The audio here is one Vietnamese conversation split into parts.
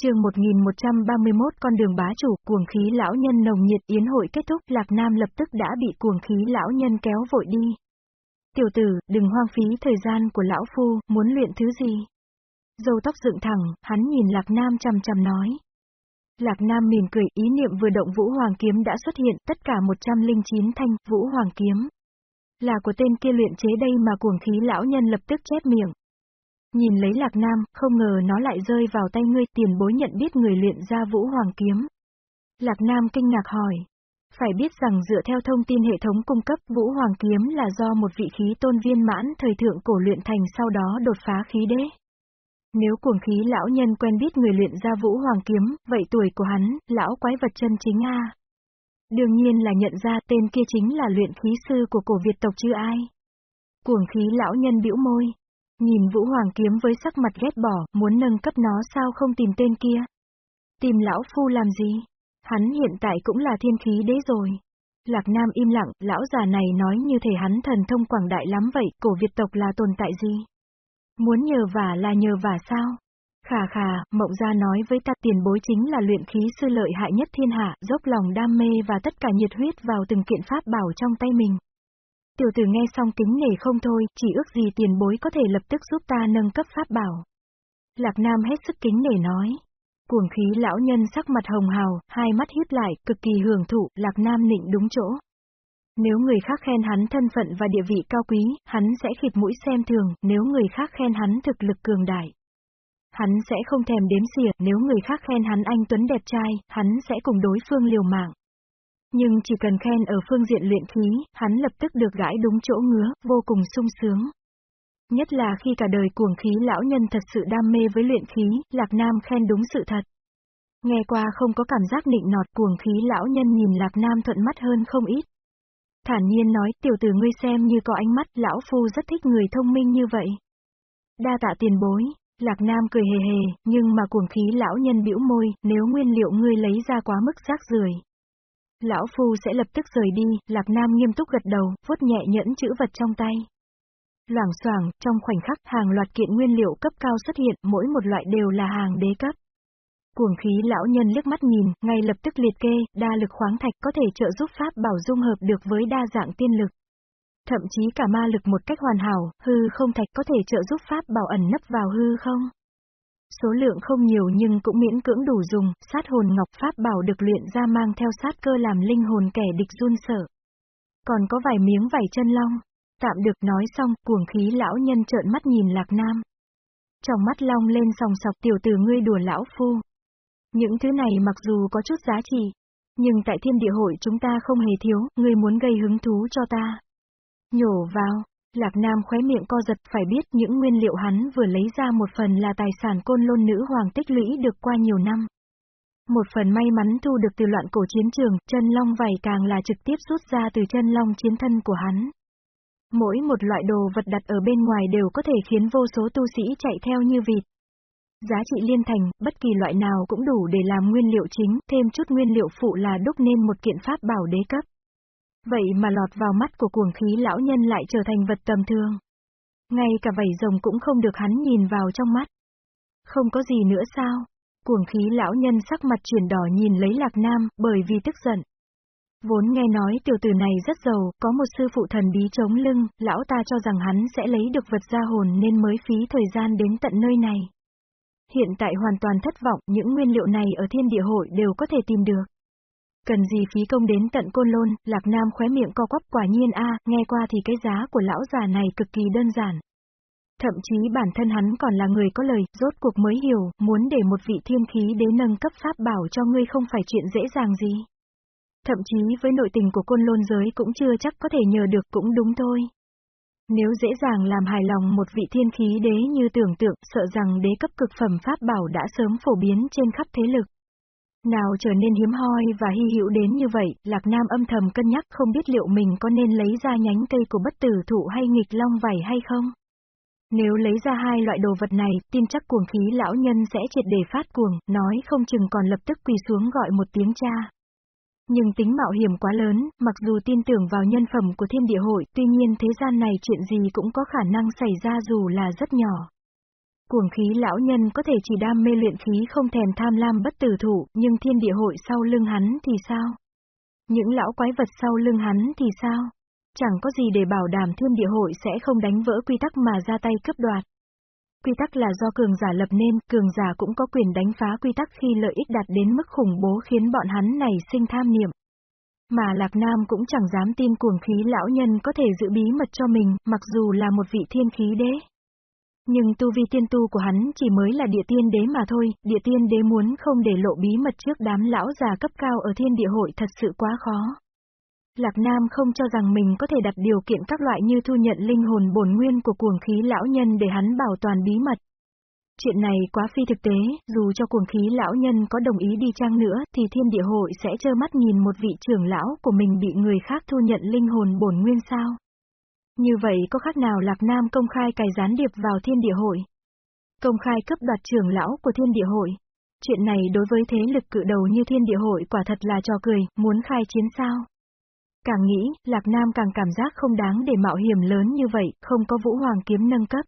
chương 1131 con đường bá chủ, cuồng khí lão nhân nồng nhiệt yến hội kết thúc, Lạc Nam lập tức đã bị cuồng khí lão nhân kéo vội đi. Tiểu tử, đừng hoang phí thời gian của lão phu, muốn luyện thứ gì? Dâu tóc dựng thẳng, hắn nhìn Lạc Nam chằm chằm nói. Lạc Nam mỉm cười, ý niệm vừa động Vũ Hoàng Kiếm đã xuất hiện, tất cả 109 thanh, Vũ Hoàng Kiếm. Là của tên kia luyện chế đây mà cuồng khí lão nhân lập tức chép miệng. Nhìn lấy Lạc Nam, không ngờ nó lại rơi vào tay ngươi, tiền bối nhận biết người luyện ra Vũ Hoàng Kiếm. Lạc Nam kinh ngạc hỏi. Phải biết rằng dựa theo thông tin hệ thống cung cấp Vũ Hoàng Kiếm là do một vị khí tôn viên mãn thời thượng cổ luyện thành sau đó đột phá khí đế. Nếu cuồng khí lão nhân quen biết người luyện ra Vũ Hoàng Kiếm, vậy tuổi của hắn, lão quái vật chân chính a Đương nhiên là nhận ra tên kia chính là luyện khí sư của cổ Việt tộc chứ ai. Cuồng khí lão nhân bĩu môi, Nhìn Vũ Hoàng kiếm với sắc mặt ghét bỏ, muốn nâng cấp nó sao không tìm tên kia. Tìm lão phu làm gì? Hắn hiện tại cũng là thiên khí đế rồi. Lạc Nam im lặng, lão già này nói như thể hắn thần thông quảng đại lắm vậy, cổ Việt tộc là tồn tại gì? Muốn nhờ vả là nhờ vả sao? Khà khà, mộng gia nói với ta tiền bối chính là luyện khí sư lợi hại nhất thiên hạ, dốc lòng đam mê và tất cả nhiệt huyết vào từng kiện pháp bảo trong tay mình. Tiểu tử nghe xong kính nể không thôi, chỉ ước gì tiền bối có thể lập tức giúp ta nâng cấp pháp bảo. Lạc Nam hết sức kính nể nói. Cuồng khí lão nhân sắc mặt hồng hào, hai mắt híp lại, cực kỳ hưởng thụ, Lạc Nam nịnh đúng chỗ. Nếu người khác khen hắn thân phận và địa vị cao quý, hắn sẽ khịt mũi xem thường, nếu người khác khen hắn thực lực cường đại. Hắn sẽ không thèm đếm xỉa, nếu người khác khen hắn anh Tuấn đẹp trai, hắn sẽ cùng đối phương liều mạng. Nhưng chỉ cần khen ở phương diện luyện khí, hắn lập tức được gãi đúng chỗ ngứa, vô cùng sung sướng. Nhất là khi cả đời cuồng khí lão nhân thật sự đam mê với luyện khí, Lạc Nam khen đúng sự thật. Nghe qua không có cảm giác nịnh nọt cuồng khí lão nhân nhìn Lạc Nam thuận mắt hơn không ít. Thản nhiên nói, tiểu tử ngươi xem như có ánh mắt, lão phu rất thích người thông minh như vậy. Đa tạ tiền bối, Lạc Nam cười hề hề, nhưng mà cuồng khí lão nhân bĩu môi, nếu nguyên liệu ngươi lấy ra quá mức rác rưởi Lão Phu sẽ lập tức rời đi, Lạc Nam nghiêm túc gật đầu, vuốt nhẹ nhẫn chữ vật trong tay. Loảng xoảng, trong khoảnh khắc hàng loạt kiện nguyên liệu cấp cao xuất hiện, mỗi một loại đều là hàng đế cấp. Cuồng khí lão nhân liếc mắt nhìn, ngay lập tức liệt kê, đa lực khoáng thạch có thể trợ giúp pháp bảo dung hợp được với đa dạng tiên lực. Thậm chí cả ma lực một cách hoàn hảo, hư không thạch có thể trợ giúp pháp bảo ẩn nấp vào hư không. Số lượng không nhiều nhưng cũng miễn cưỡng đủ dùng, sát hồn ngọc pháp bảo được luyện ra mang theo sát cơ làm linh hồn kẻ địch run sợ. Còn có vài miếng vải chân long. Tạm được nói xong, cuồng khí lão nhân trợn mắt nhìn lạc nam. Trong mắt long lên sòng sọc tiểu tử ngươi đùa lão phu. Những thứ này mặc dù có chút giá trị, nhưng tại thiên địa hội chúng ta không hề thiếu, ngươi muốn gây hứng thú cho ta. Nhổ vào, Lạc Nam khóe miệng co giật phải biết những nguyên liệu hắn vừa lấy ra một phần là tài sản côn lôn nữ hoàng tích lũy được qua nhiều năm. Một phần may mắn thu được từ loạn cổ chiến trường, chân long vảy càng là trực tiếp rút ra từ chân long chiến thân của hắn. Mỗi một loại đồ vật đặt ở bên ngoài đều có thể khiến vô số tu sĩ chạy theo như vịt. Giá trị liên thành, bất kỳ loại nào cũng đủ để làm nguyên liệu chính, thêm chút nguyên liệu phụ là đúc nên một kiện pháp bảo đế cấp. Vậy mà lọt vào mắt của cuồng khí lão nhân lại trở thành vật tầm thường. Ngay cả vảy rồng cũng không được hắn nhìn vào trong mắt. Không có gì nữa sao? Cuồng khí lão nhân sắc mặt chuyển đỏ nhìn lấy lạc nam, bởi vì tức giận. Vốn nghe nói tiểu tử này rất giàu, có một sư phụ thần bí chống lưng, lão ta cho rằng hắn sẽ lấy được vật ra hồn nên mới phí thời gian đến tận nơi này. Hiện tại hoàn toàn thất vọng, những nguyên liệu này ở thiên địa hội đều có thể tìm được. Cần gì phí công đến tận côn lôn, Lạc Nam khóe miệng co quắp quả nhiên a nghe qua thì cái giá của lão già này cực kỳ đơn giản. Thậm chí bản thân hắn còn là người có lời, rốt cuộc mới hiểu, muốn để một vị thiên khí đến nâng cấp pháp bảo cho ngươi không phải chuyện dễ dàng gì. Thậm chí với nội tình của côn lôn giới cũng chưa chắc có thể nhờ được cũng đúng thôi. Nếu dễ dàng làm hài lòng một vị thiên khí đế như tưởng tượng, sợ rằng đế cấp cực phẩm pháp bảo đã sớm phổ biến trên khắp thế lực. Nào trở nên hiếm hoi và hy hữu đến như vậy, Lạc Nam âm thầm cân nhắc không biết liệu mình có nên lấy ra nhánh cây của bất tử thụ hay nghịch long vảy hay không. Nếu lấy ra hai loại đồ vật này, tin chắc cuồng khí lão nhân sẽ triệt để phát cuồng, nói không chừng còn lập tức quỳ xuống gọi một tiếng cha. Nhưng tính mạo hiểm quá lớn, mặc dù tin tưởng vào nhân phẩm của thiên địa hội, tuy nhiên thế gian này chuyện gì cũng có khả năng xảy ra dù là rất nhỏ. Cuồng khí lão nhân có thể chỉ đam mê luyện khí không thèm tham lam bất tử thủ, nhưng thiên địa hội sau lưng hắn thì sao? Những lão quái vật sau lưng hắn thì sao? Chẳng có gì để bảo đảm thiên địa hội sẽ không đánh vỡ quy tắc mà ra tay cướp đoạt. Quy tắc là do cường giả lập nên, cường giả cũng có quyền đánh phá quy tắc khi lợi ích đạt đến mức khủng bố khiến bọn hắn này sinh tham niệm. Mà Lạc Nam cũng chẳng dám tin cuồng khí lão nhân có thể giữ bí mật cho mình, mặc dù là một vị thiên khí đế. Nhưng tu vi tiên tu của hắn chỉ mới là địa tiên đế mà thôi, địa tiên đế muốn không để lộ bí mật trước đám lão già cấp cao ở thiên địa hội thật sự quá khó. Lạc Nam không cho rằng mình có thể đặt điều kiện các loại như thu nhận linh hồn bổn nguyên của cuồng khí lão nhân để hắn bảo toàn bí mật. Chuyện này quá phi thực tế, dù cho cuồng khí lão nhân có đồng ý đi chăng nữa thì thiên địa hội sẽ trơ mắt nhìn một vị trưởng lão của mình bị người khác thu nhận linh hồn bổn nguyên sao. Như vậy có khác nào Lạc Nam công khai cài gián điệp vào thiên địa hội? Công khai cấp đoạt trưởng lão của thiên địa hội. Chuyện này đối với thế lực cự đầu như thiên địa hội quả thật là trò cười, muốn khai chiến sao? Càng nghĩ, Lạc Nam càng cảm giác không đáng để mạo hiểm lớn như vậy, không có vũ hoàng kiếm nâng cấp.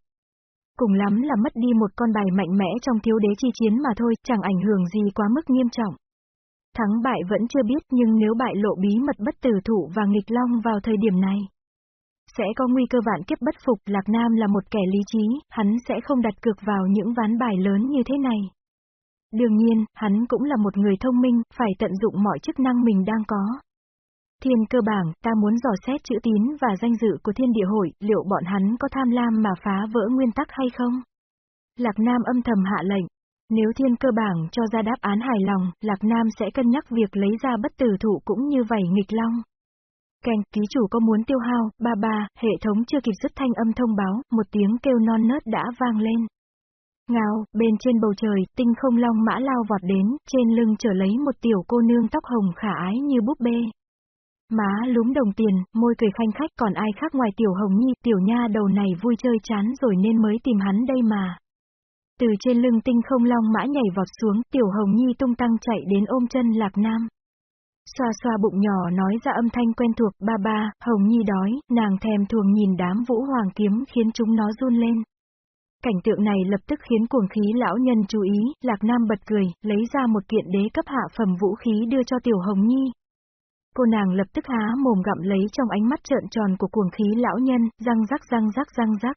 Cùng lắm là mất đi một con bài mạnh mẽ trong thiếu đế chi chiến mà thôi, chẳng ảnh hưởng gì quá mức nghiêm trọng. Thắng bại vẫn chưa biết nhưng nếu bại lộ bí mật bất tử thủ và nghịch long vào thời điểm này, sẽ có nguy cơ vạn kiếp bất phục. Lạc Nam là một kẻ lý trí, hắn sẽ không đặt cược vào những ván bài lớn như thế này. Đương nhiên, hắn cũng là một người thông minh, phải tận dụng mọi chức năng mình đang có. Thiên cơ bảng, ta muốn dò xét chữ tín và danh dự của thiên địa hội, liệu bọn hắn có tham lam mà phá vỡ nguyên tắc hay không? Lạc Nam âm thầm hạ lệnh. Nếu thiên cơ bảng cho ra đáp án hài lòng, Lạc Nam sẽ cân nhắc việc lấy ra bất tử thủ cũng như vảy nghịch long. Canh, ký chủ có muốn tiêu hao, ba ba, hệ thống chưa kịp dứt thanh âm thông báo, một tiếng kêu non nớt đã vang lên. Ngao, bên trên bầu trời, tinh không long mã lao vọt đến, trên lưng trở lấy một tiểu cô nương tóc hồng khả ái như búp bê. Má lúm đồng tiền, môi cười khanh khách còn ai khác ngoài tiểu hồng nhi, tiểu nha đầu này vui chơi chán rồi nên mới tìm hắn đây mà. Từ trên lưng tinh không long mã nhảy vọt xuống, tiểu hồng nhi tung tăng chạy đến ôm chân lạc nam. Xoa xoa bụng nhỏ nói ra âm thanh quen thuộc, ba ba, hồng nhi đói, nàng thèm thường nhìn đám vũ hoàng kiếm khiến chúng nó run lên. Cảnh tượng này lập tức khiến cuồng khí lão nhân chú ý, Lạc Nam bật cười, lấy ra một kiện đế cấp hạ phẩm vũ khí đưa cho Tiểu Hồng Nhi, Cô nàng lập tức há mồm gặm lấy trong ánh mắt trợn tròn của cuồng khí lão nhân, răng rắc răng rắc răng rắc.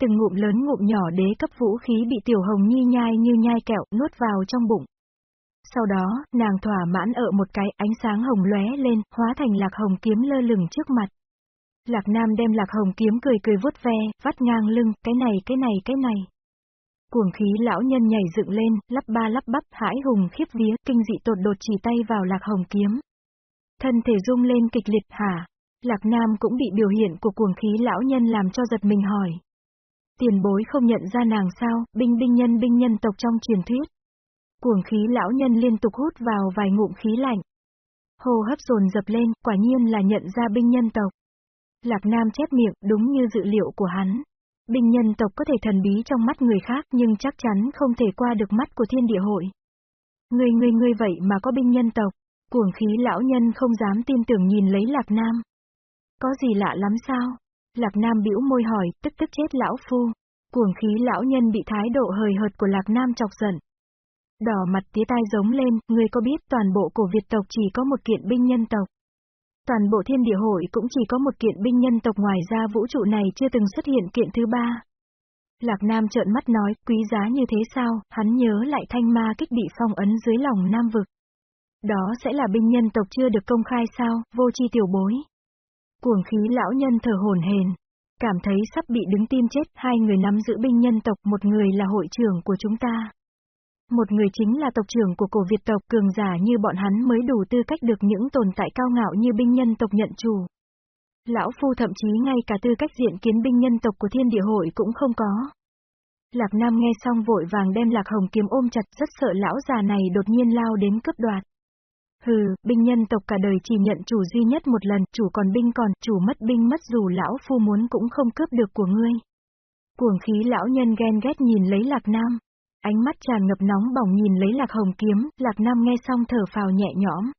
Từng ngụm lớn ngụm nhỏ đế cấp vũ khí bị tiểu hồng nhi nhai như nhai kẹo, nuốt vào trong bụng. Sau đó, nàng thỏa mãn ở một cái ánh sáng hồng lóe lên, hóa thành lạc hồng kiếm lơ lửng trước mặt. Lạc Nam đem lạc hồng kiếm cười cười vuốt ve, vắt ngang lưng, cái này cái này cái này. Cuồng khí lão nhân nhảy dựng lên, lắp ba lắp bắp, hãi hùng khiếp vía, kinh dị tột đột chỉ tay vào lạc hồng kiếm. Thân thể rung lên kịch liệt hả? Lạc Nam cũng bị biểu hiện của cuồng khí lão nhân làm cho giật mình hỏi. Tiền bối không nhận ra nàng sao, binh binh nhân binh nhân tộc trong truyền thuyết. Cuồng khí lão nhân liên tục hút vào vài ngụm khí lạnh. Hô hấp dồn dập lên, quả nhiên là nhận ra binh nhân tộc. Lạc Nam chép miệng, đúng như dự liệu của hắn. Binh nhân tộc có thể thần bí trong mắt người khác nhưng chắc chắn không thể qua được mắt của thiên địa hội. Người người người vậy mà có binh nhân tộc. Cuồng khí lão nhân không dám tin tưởng nhìn lấy Lạc Nam. Có gì lạ lắm sao? Lạc Nam bĩu môi hỏi, tức tức chết lão phu. Cuồng khí lão nhân bị thái độ hời hợt của Lạc Nam chọc giận. Đỏ mặt tía tai giống lên, người có biết toàn bộ cổ Việt tộc chỉ có một kiện binh nhân tộc. Toàn bộ thiên địa hội cũng chỉ có một kiện binh nhân tộc ngoài ra vũ trụ này chưa từng xuất hiện kiện thứ ba. Lạc Nam trợn mắt nói, quý giá như thế sao, hắn nhớ lại thanh ma kích bị phong ấn dưới lòng Nam vực. Đó sẽ là binh nhân tộc chưa được công khai sao, vô chi tiểu bối. Cuồng khí lão nhân thở hồn hền. Cảm thấy sắp bị đứng tim chết, hai người nắm giữ binh nhân tộc, một người là hội trưởng của chúng ta. Một người chính là tộc trưởng của cổ Việt tộc cường giả như bọn hắn mới đủ tư cách được những tồn tại cao ngạo như binh nhân tộc nhận chủ. Lão Phu thậm chí ngay cả tư cách diện kiến binh nhân tộc của thiên địa hội cũng không có. Lạc Nam nghe xong vội vàng đem Lạc Hồng kiếm ôm chặt rất sợ lão già này đột nhiên lao đến cướp đoạt. Hừ, binh nhân tộc cả đời chỉ nhận chủ duy nhất một lần, chủ còn binh còn, chủ mất binh mất dù lão phu muốn cũng không cướp được của ngươi. Cuồng khí lão nhân ghen ghét nhìn lấy lạc nam. Ánh mắt tràn ngập nóng bỏng nhìn lấy lạc hồng kiếm, lạc nam nghe xong thở phào nhẹ nhõm.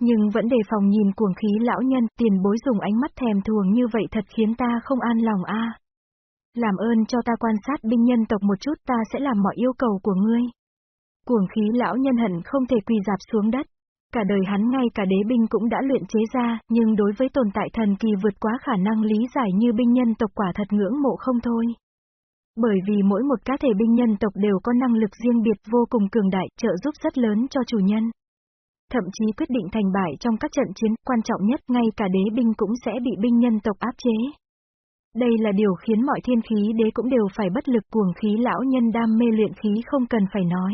Nhưng vẫn đề phòng nhìn cuồng khí lão nhân, tiền bối dùng ánh mắt thèm thuồng như vậy thật khiến ta không an lòng a. Làm ơn cho ta quan sát binh nhân tộc một chút ta sẽ làm mọi yêu cầu của ngươi. Cuồng khí lão nhân hận không thể quỳ dạp xuống đất. Cả đời hắn ngay cả đế binh cũng đã luyện chế ra, nhưng đối với tồn tại thần kỳ vượt quá khả năng lý giải như binh nhân tộc quả thật ngưỡng mộ không thôi. Bởi vì mỗi một cá thể binh nhân tộc đều có năng lực riêng biệt vô cùng cường đại, trợ giúp rất lớn cho chủ nhân. Thậm chí quyết định thành bại trong các trận chiến, quan trọng nhất ngay cả đế binh cũng sẽ bị binh nhân tộc áp chế. Đây là điều khiến mọi thiên khí đế cũng đều phải bất lực cuồng khí lão nhân đam mê luyện khí không cần phải nói.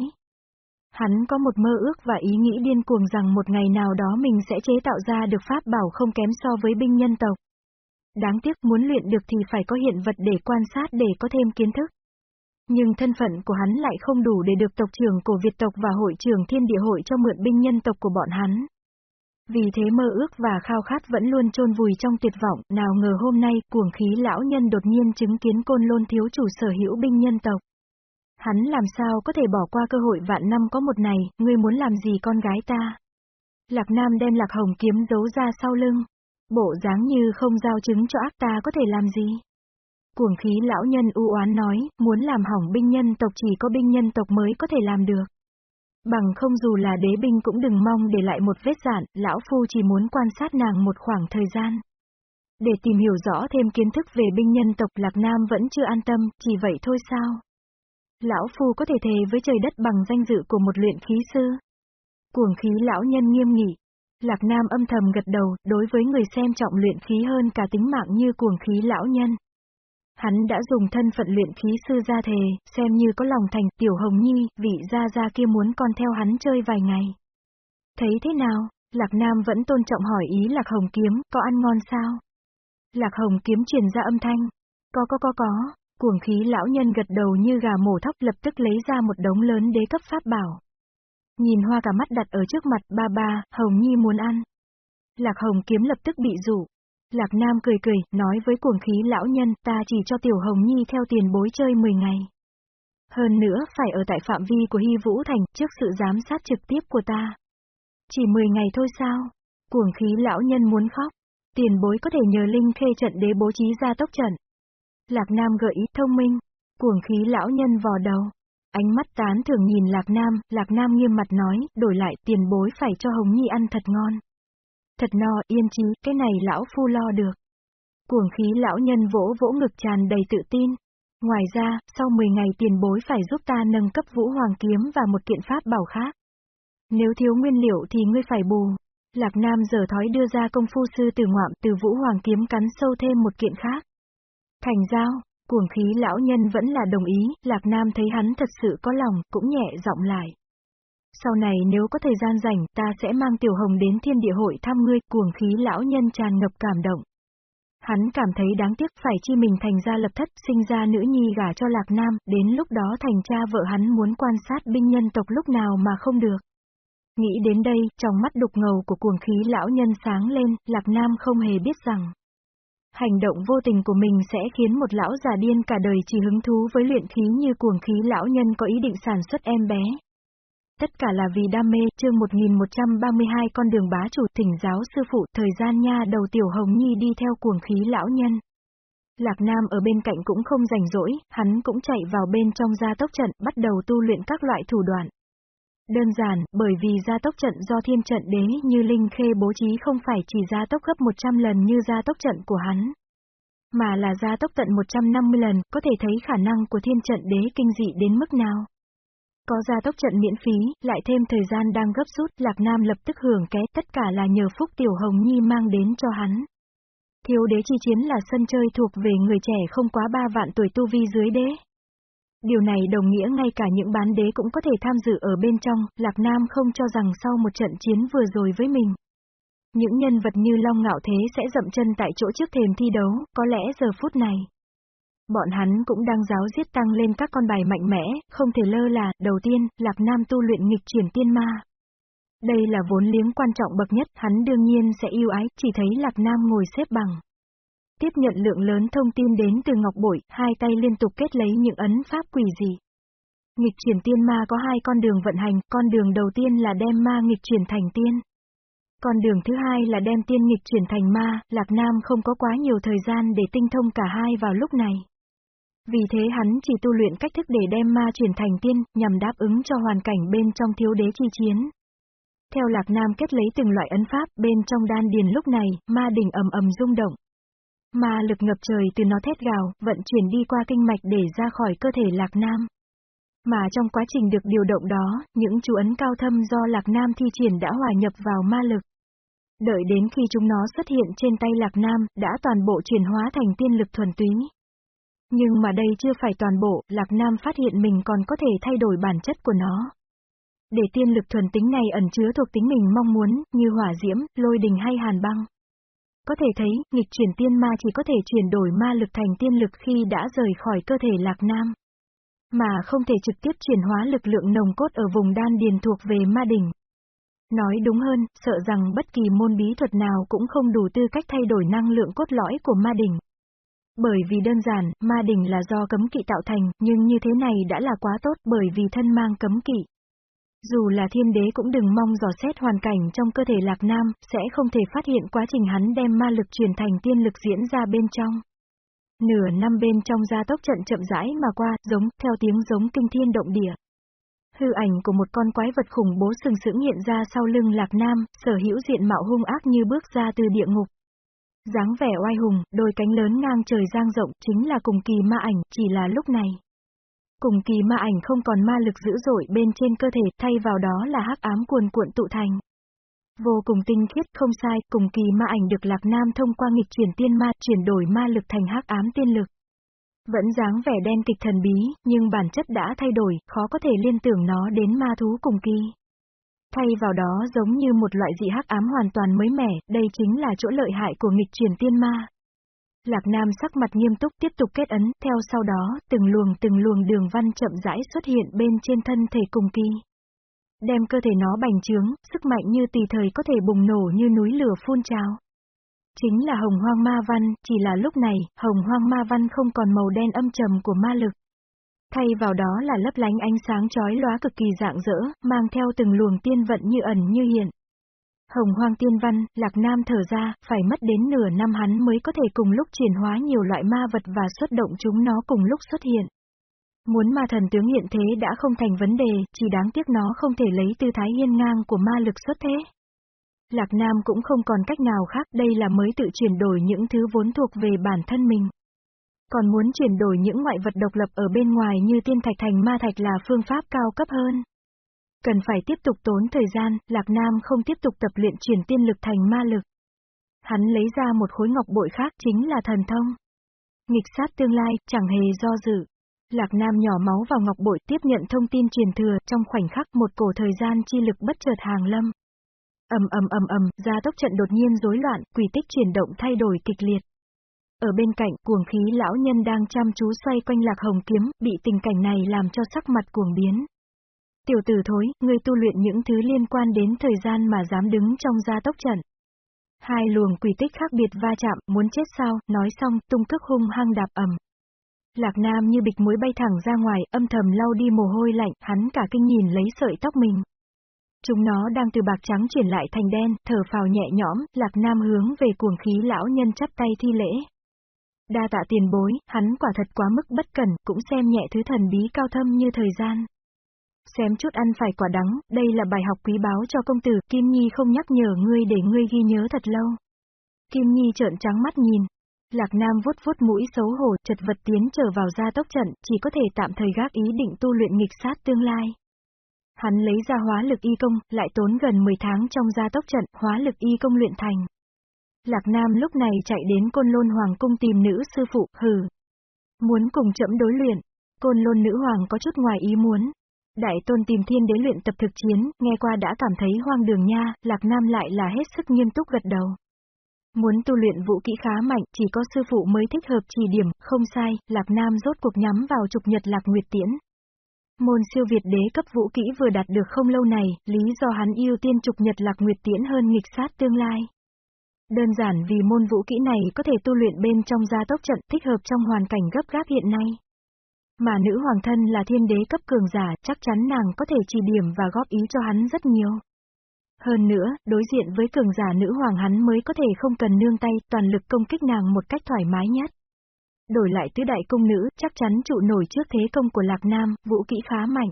Hắn có một mơ ước và ý nghĩ điên cuồng rằng một ngày nào đó mình sẽ chế tạo ra được pháp bảo không kém so với binh nhân tộc. Đáng tiếc muốn luyện được thì phải có hiện vật để quan sát để có thêm kiến thức. Nhưng thân phận của hắn lại không đủ để được tộc trưởng của Việt tộc và hội trưởng thiên địa hội cho mượn binh nhân tộc của bọn hắn. Vì thế mơ ước và khao khát vẫn luôn chôn vùi trong tuyệt vọng, nào ngờ hôm nay cuồng khí lão nhân đột nhiên chứng kiến côn lôn thiếu chủ sở hữu binh nhân tộc. Hắn làm sao có thể bỏ qua cơ hội vạn năm có một này, ngươi muốn làm gì con gái ta? Lạc Nam đem lạc hồng kiếm giấu ra sau lưng. Bộ dáng như không giao chứng cho ác ta có thể làm gì? Cuồng khí lão nhân u oán nói, muốn làm hỏng binh nhân tộc chỉ có binh nhân tộc mới có thể làm được. Bằng không dù là đế binh cũng đừng mong để lại một vết dạn, lão phu chỉ muốn quan sát nàng một khoảng thời gian. Để tìm hiểu rõ thêm kiến thức về binh nhân tộc Lạc Nam vẫn chưa an tâm, chỉ vậy thôi sao? Lão phu có thể thề với trời đất bằng danh dự của một luyện khí sư. Cuồng khí lão nhân nghiêm nghị. Lạc Nam âm thầm gật đầu, đối với người xem trọng luyện khí hơn cả tính mạng như cuồng khí lão nhân. Hắn đã dùng thân phận luyện khí sư ra thề, xem như có lòng thành tiểu hồng nhi, vị gia gia kia muốn con theo hắn chơi vài ngày. Thấy thế nào, Lạc Nam vẫn tôn trọng hỏi ý Lạc Hồng kiếm, có ăn ngon sao? Lạc Hồng kiếm truyền ra âm thanh. Có có có có, cuồng khí lão nhân gật đầu như gà mổ thóc lập tức lấy ra một đống lớn đế cấp pháp bảo. Nhìn hoa cả mắt đặt ở trước mặt ba ba, Hồng Nhi muốn ăn. Lạc Hồng kiếm lập tức bị rủ, Lạc Nam cười cười, nói với cuồng khí lão nhân, ta chỉ cho Tiểu Hồng Nhi theo tiền bối chơi 10 ngày. Hơn nữa, phải ở tại phạm vi của Hy Vũ Thành, trước sự giám sát trực tiếp của ta. Chỉ 10 ngày thôi sao? Cuồng khí lão nhân muốn khóc. Tiền bối có thể nhờ Linh Khê trận đế bố trí ra tốc trận. Lạc Nam gợi ý thông minh. Cuồng khí lão nhân vò đầu. Ánh mắt tán thường nhìn Lạc Nam, Lạc Nam nghiêm mặt nói, đổi lại tiền bối phải cho Hồng Nhi ăn thật ngon. Thật no, yên chí, cái này lão phu lo được. Cuồng khí lão nhân vỗ vỗ ngực tràn đầy tự tin. Ngoài ra, sau 10 ngày tiền bối phải giúp ta nâng cấp vũ hoàng kiếm và một kiện pháp bảo khác. Nếu thiếu nguyên liệu thì ngươi phải bù. Lạc Nam giờ thói đưa ra công phu sư từ ngoạm từ vũ hoàng kiếm cắn sâu thêm một kiện khác. Thành giao, cuồng khí lão nhân vẫn là đồng ý, Lạc Nam thấy hắn thật sự có lòng, cũng nhẹ giọng lại. Sau này nếu có thời gian rảnh, ta sẽ mang Tiểu Hồng đến thiên địa hội thăm ngươi, cuồng khí lão nhân tràn ngập cảm động. Hắn cảm thấy đáng tiếc phải chi mình thành ra lập thất, sinh ra nữ nhi gả cho Lạc Nam, đến lúc đó thành cha vợ hắn muốn quan sát binh nhân tộc lúc nào mà không được. Nghĩ đến đây, trong mắt đục ngầu của cuồng khí lão nhân sáng lên, Lạc Nam không hề biết rằng. Hành động vô tình của mình sẽ khiến một lão già điên cả đời chỉ hứng thú với luyện khí như cuồng khí lão nhân có ý định sản xuất em bé, Tất cả là vì đam mê, chương 1132 con đường bá chủ thỉnh giáo sư phụ, thời gian nha đầu tiểu hồng nhi đi theo cuồng khí lão nhân. Lạc Nam ở bên cạnh cũng không rảnh rỗi, hắn cũng chạy vào bên trong gia tốc trận, bắt đầu tu luyện các loại thủ đoạn. Đơn giản, bởi vì gia tốc trận do thiên trận đế như Linh Khê bố trí không phải chỉ gia tốc gấp 100 lần như gia tốc trận của hắn. Mà là gia tốc tận 150 lần, có thể thấy khả năng của thiên trận đế kinh dị đến mức nào. Có gia tốc trận miễn phí, lại thêm thời gian đang gấp rút, Lạc Nam lập tức hưởng ké, tất cả là nhờ Phúc Tiểu Hồng Nhi mang đến cho hắn. Thiếu đế chi chiến là sân chơi thuộc về người trẻ không quá ba vạn tuổi tu vi dưới đế. Điều này đồng nghĩa ngay cả những bán đế cũng có thể tham dự ở bên trong, Lạc Nam không cho rằng sau một trận chiến vừa rồi với mình. Những nhân vật như Long Ngạo Thế sẽ dậm chân tại chỗ trước thềm thi đấu, có lẽ giờ phút này. Bọn hắn cũng đang giáo giết tăng lên các con bài mạnh mẽ, không thể lơ là, đầu tiên, Lạc Nam tu luyện nghịch chuyển tiên ma. Đây là vốn liếng quan trọng bậc nhất, hắn đương nhiên sẽ yêu ái, chỉ thấy Lạc Nam ngồi xếp bằng. Tiếp nhận lượng lớn thông tin đến từ Ngọc Bội, hai tay liên tục kết lấy những ấn pháp quỷ dị. Nghịch chuyển tiên ma có hai con đường vận hành, con đường đầu tiên là đem ma nghịch chuyển thành tiên. Con đường thứ hai là đem tiên nghịch chuyển thành ma, Lạc Nam không có quá nhiều thời gian để tinh thông cả hai vào lúc này. Vì thế hắn chỉ tu luyện cách thức để đem ma chuyển thành tiên, nhằm đáp ứng cho hoàn cảnh bên trong thiếu đế chi chiến. Theo Lạc Nam kết lấy từng loại ấn pháp, bên trong đan điền lúc này, ma đỉnh ầm ầm rung động. Ma lực ngập trời từ nó thét gào, vận chuyển đi qua kinh mạch để ra khỏi cơ thể Lạc Nam. Mà trong quá trình được điều động đó, những chú ấn cao thâm do Lạc Nam thi triển đã hòa nhập vào ma lực. Đợi đến khi chúng nó xuất hiện trên tay Lạc Nam, đã toàn bộ chuyển hóa thành tiên lực thuần túy. Nhưng mà đây chưa phải toàn bộ, Lạc Nam phát hiện mình còn có thể thay đổi bản chất của nó. Để tiên lực thuần tính này ẩn chứa thuộc tính mình mong muốn, như hỏa diễm, lôi đình hay hàn băng. Có thể thấy, nghịch chuyển tiên ma chỉ có thể chuyển đổi ma lực thành tiên lực khi đã rời khỏi cơ thể Lạc Nam. Mà không thể trực tiếp chuyển hóa lực lượng nồng cốt ở vùng đan điền thuộc về ma đỉnh. Nói đúng hơn, sợ rằng bất kỳ môn bí thuật nào cũng không đủ tư cách thay đổi năng lượng cốt lõi của ma đỉnh. Bởi vì đơn giản, ma đỉnh là do cấm kỵ tạo thành, nhưng như thế này đã là quá tốt bởi vì thân mang cấm kỵ. Dù là thiên đế cũng đừng mong dò xét hoàn cảnh trong cơ thể Lạc Nam, sẽ không thể phát hiện quá trình hắn đem ma lực truyền thành tiên lực diễn ra bên trong. Nửa năm bên trong gia tốc trận chậm rãi mà qua, giống, theo tiếng giống kinh thiên động địa. Hư ảnh của một con quái vật khủng bố sừng sững hiện ra sau lưng Lạc Nam, sở hữu diện mạo hung ác như bước ra từ địa ngục. dáng vẻ oai hùng, đôi cánh lớn ngang trời giang rộng, chính là cùng kỳ ma ảnh, chỉ là lúc này. Cùng kỳ ma ảnh không còn ma lực dữ dội bên trên cơ thể, thay vào đó là hắc ám cuồn cuộn tụ thành. Vô cùng tinh khiết, không sai, cùng kỳ ma ảnh được Lạc Nam thông qua nghịch chuyển tiên ma, chuyển đổi ma lực thành hắc ám tiên lực. Vẫn dáng vẻ đen kịch thần bí, nhưng bản chất đã thay đổi, khó có thể liên tưởng nó đến ma thú cùng kỳ. Thay vào đó giống như một loại dị hắc ám hoàn toàn mới mẻ, đây chính là chỗ lợi hại của nghịch chuyển tiên ma. Lạc Nam sắc mặt nghiêm túc tiếp tục kết ấn, theo sau đó, từng luồng từng luồng đường văn chậm rãi xuất hiện bên trên thân thể cùng kỳ. Đem cơ thể nó bành trướng, sức mạnh như tùy thời có thể bùng nổ như núi lửa phun trào. Chính là hồng hoang ma văn, chỉ là lúc này, hồng hoang ma văn không còn màu đen âm trầm của ma lực. Thay vào đó là lấp lánh ánh sáng chói lóa cực kỳ rạng rỡ, mang theo từng luồng tiên vận như ẩn như hiện. Hồng hoang tiên văn, Lạc Nam thở ra, phải mất đến nửa năm hắn mới có thể cùng lúc triển hóa nhiều loại ma vật và xuất động chúng nó cùng lúc xuất hiện. Muốn ma thần tướng hiện thế đã không thành vấn đề, chỉ đáng tiếc nó không thể lấy tư thái hiên ngang của ma lực xuất thế. Lạc Nam cũng không còn cách nào khác, đây là mới tự chuyển đổi những thứ vốn thuộc về bản thân mình. Còn muốn chuyển đổi những ngoại vật độc lập ở bên ngoài như tiên thạch thành ma thạch là phương pháp cao cấp hơn. Cần phải tiếp tục tốn thời gian, Lạc Nam không tiếp tục tập luyện chuyển tiên lực thành ma lực. Hắn lấy ra một khối ngọc bội khác chính là thần thông. Nghịch sát tương lai, chẳng hề do dự. Lạc Nam nhỏ máu vào ngọc bội tiếp nhận thông tin truyền thừa, trong khoảnh khắc một cổ thời gian chi lực bất chợt hàng lâm. ầm ầm ầm ầm, gia tốc trận đột nhiên rối loạn, quỷ tích chuyển động thay đổi kịch liệt. Ở bên cạnh, cuồng khí lão nhân đang chăm chú xoay quanh lạc hồng kiếm, bị tình cảnh này làm cho sắc mặt cuồng biến. Tiểu tử thối, ngươi tu luyện những thứ liên quan đến thời gian mà dám đứng trong gia tốc trận. Hai luồng quỷ tích khác biệt va chạm, muốn chết sao, nói xong, tung cước hung hăng đạp ầm. Lạc Nam như bịch muối bay thẳng ra ngoài, âm thầm lau đi mồ hôi lạnh, hắn cả kinh nhìn lấy sợi tóc mình. Chúng nó đang từ bạc trắng chuyển lại thành đen, thở phào nhẹ nhõm, Lạc Nam hướng về cuồng khí lão nhân chắp tay thi lễ. Đa tạ tiền bối, hắn quả thật quá mức bất cẩn, cũng xem nhẹ thứ thần bí cao thâm như thời gian. Xem chút ăn phải quả đắng, đây là bài học quý báu cho công tử, Kim Nhi không nhắc nhở ngươi để ngươi ghi nhớ thật lâu. Kim Nhi trợn trắng mắt nhìn. Lạc Nam vuốt vuốt mũi xấu hổ, chật vật tiến trở vào gia tốc trận, chỉ có thể tạm thời gác ý định tu luyện nghịch sát tương lai. Hắn lấy ra hóa lực y công, lại tốn gần 10 tháng trong gia tốc trận, hóa lực y công luyện thành. Lạc Nam lúc này chạy đến Côn Lôn Hoàng cung tìm nữ sư phụ, hừ. Muốn cùng chậm đối luyện. Côn Lôn nữ hoàng có chút ngoài ý muốn, Đại tôn tìm thiên đế luyện tập thực chiến, nghe qua đã cảm thấy hoang đường nha, Lạc Nam lại là hết sức nghiêm túc gật đầu. Muốn tu luyện vũ kỹ khá mạnh, chỉ có sư phụ mới thích hợp chỉ điểm, không sai, Lạc Nam rốt cuộc nhắm vào trục nhật Lạc Nguyệt Tiễn. Môn siêu Việt đế cấp vũ kỹ vừa đạt được không lâu này, lý do hắn ưu tiên trục nhật Lạc Nguyệt Tiễn hơn nghịch sát tương lai. Đơn giản vì môn vũ kỹ này có thể tu luyện bên trong gia tốc trận thích hợp trong hoàn cảnh gấp gáp hiện nay. Mà nữ hoàng thân là thiên đế cấp cường giả, chắc chắn nàng có thể chỉ điểm và góp ý cho hắn rất nhiều. Hơn nữa, đối diện với cường giả nữ hoàng hắn mới có thể không cần nương tay, toàn lực công kích nàng một cách thoải mái nhất. Đổi lại tứ đại công nữ, chắc chắn trụ nổi trước thế công của Lạc Nam, vũ kỹ khá mạnh.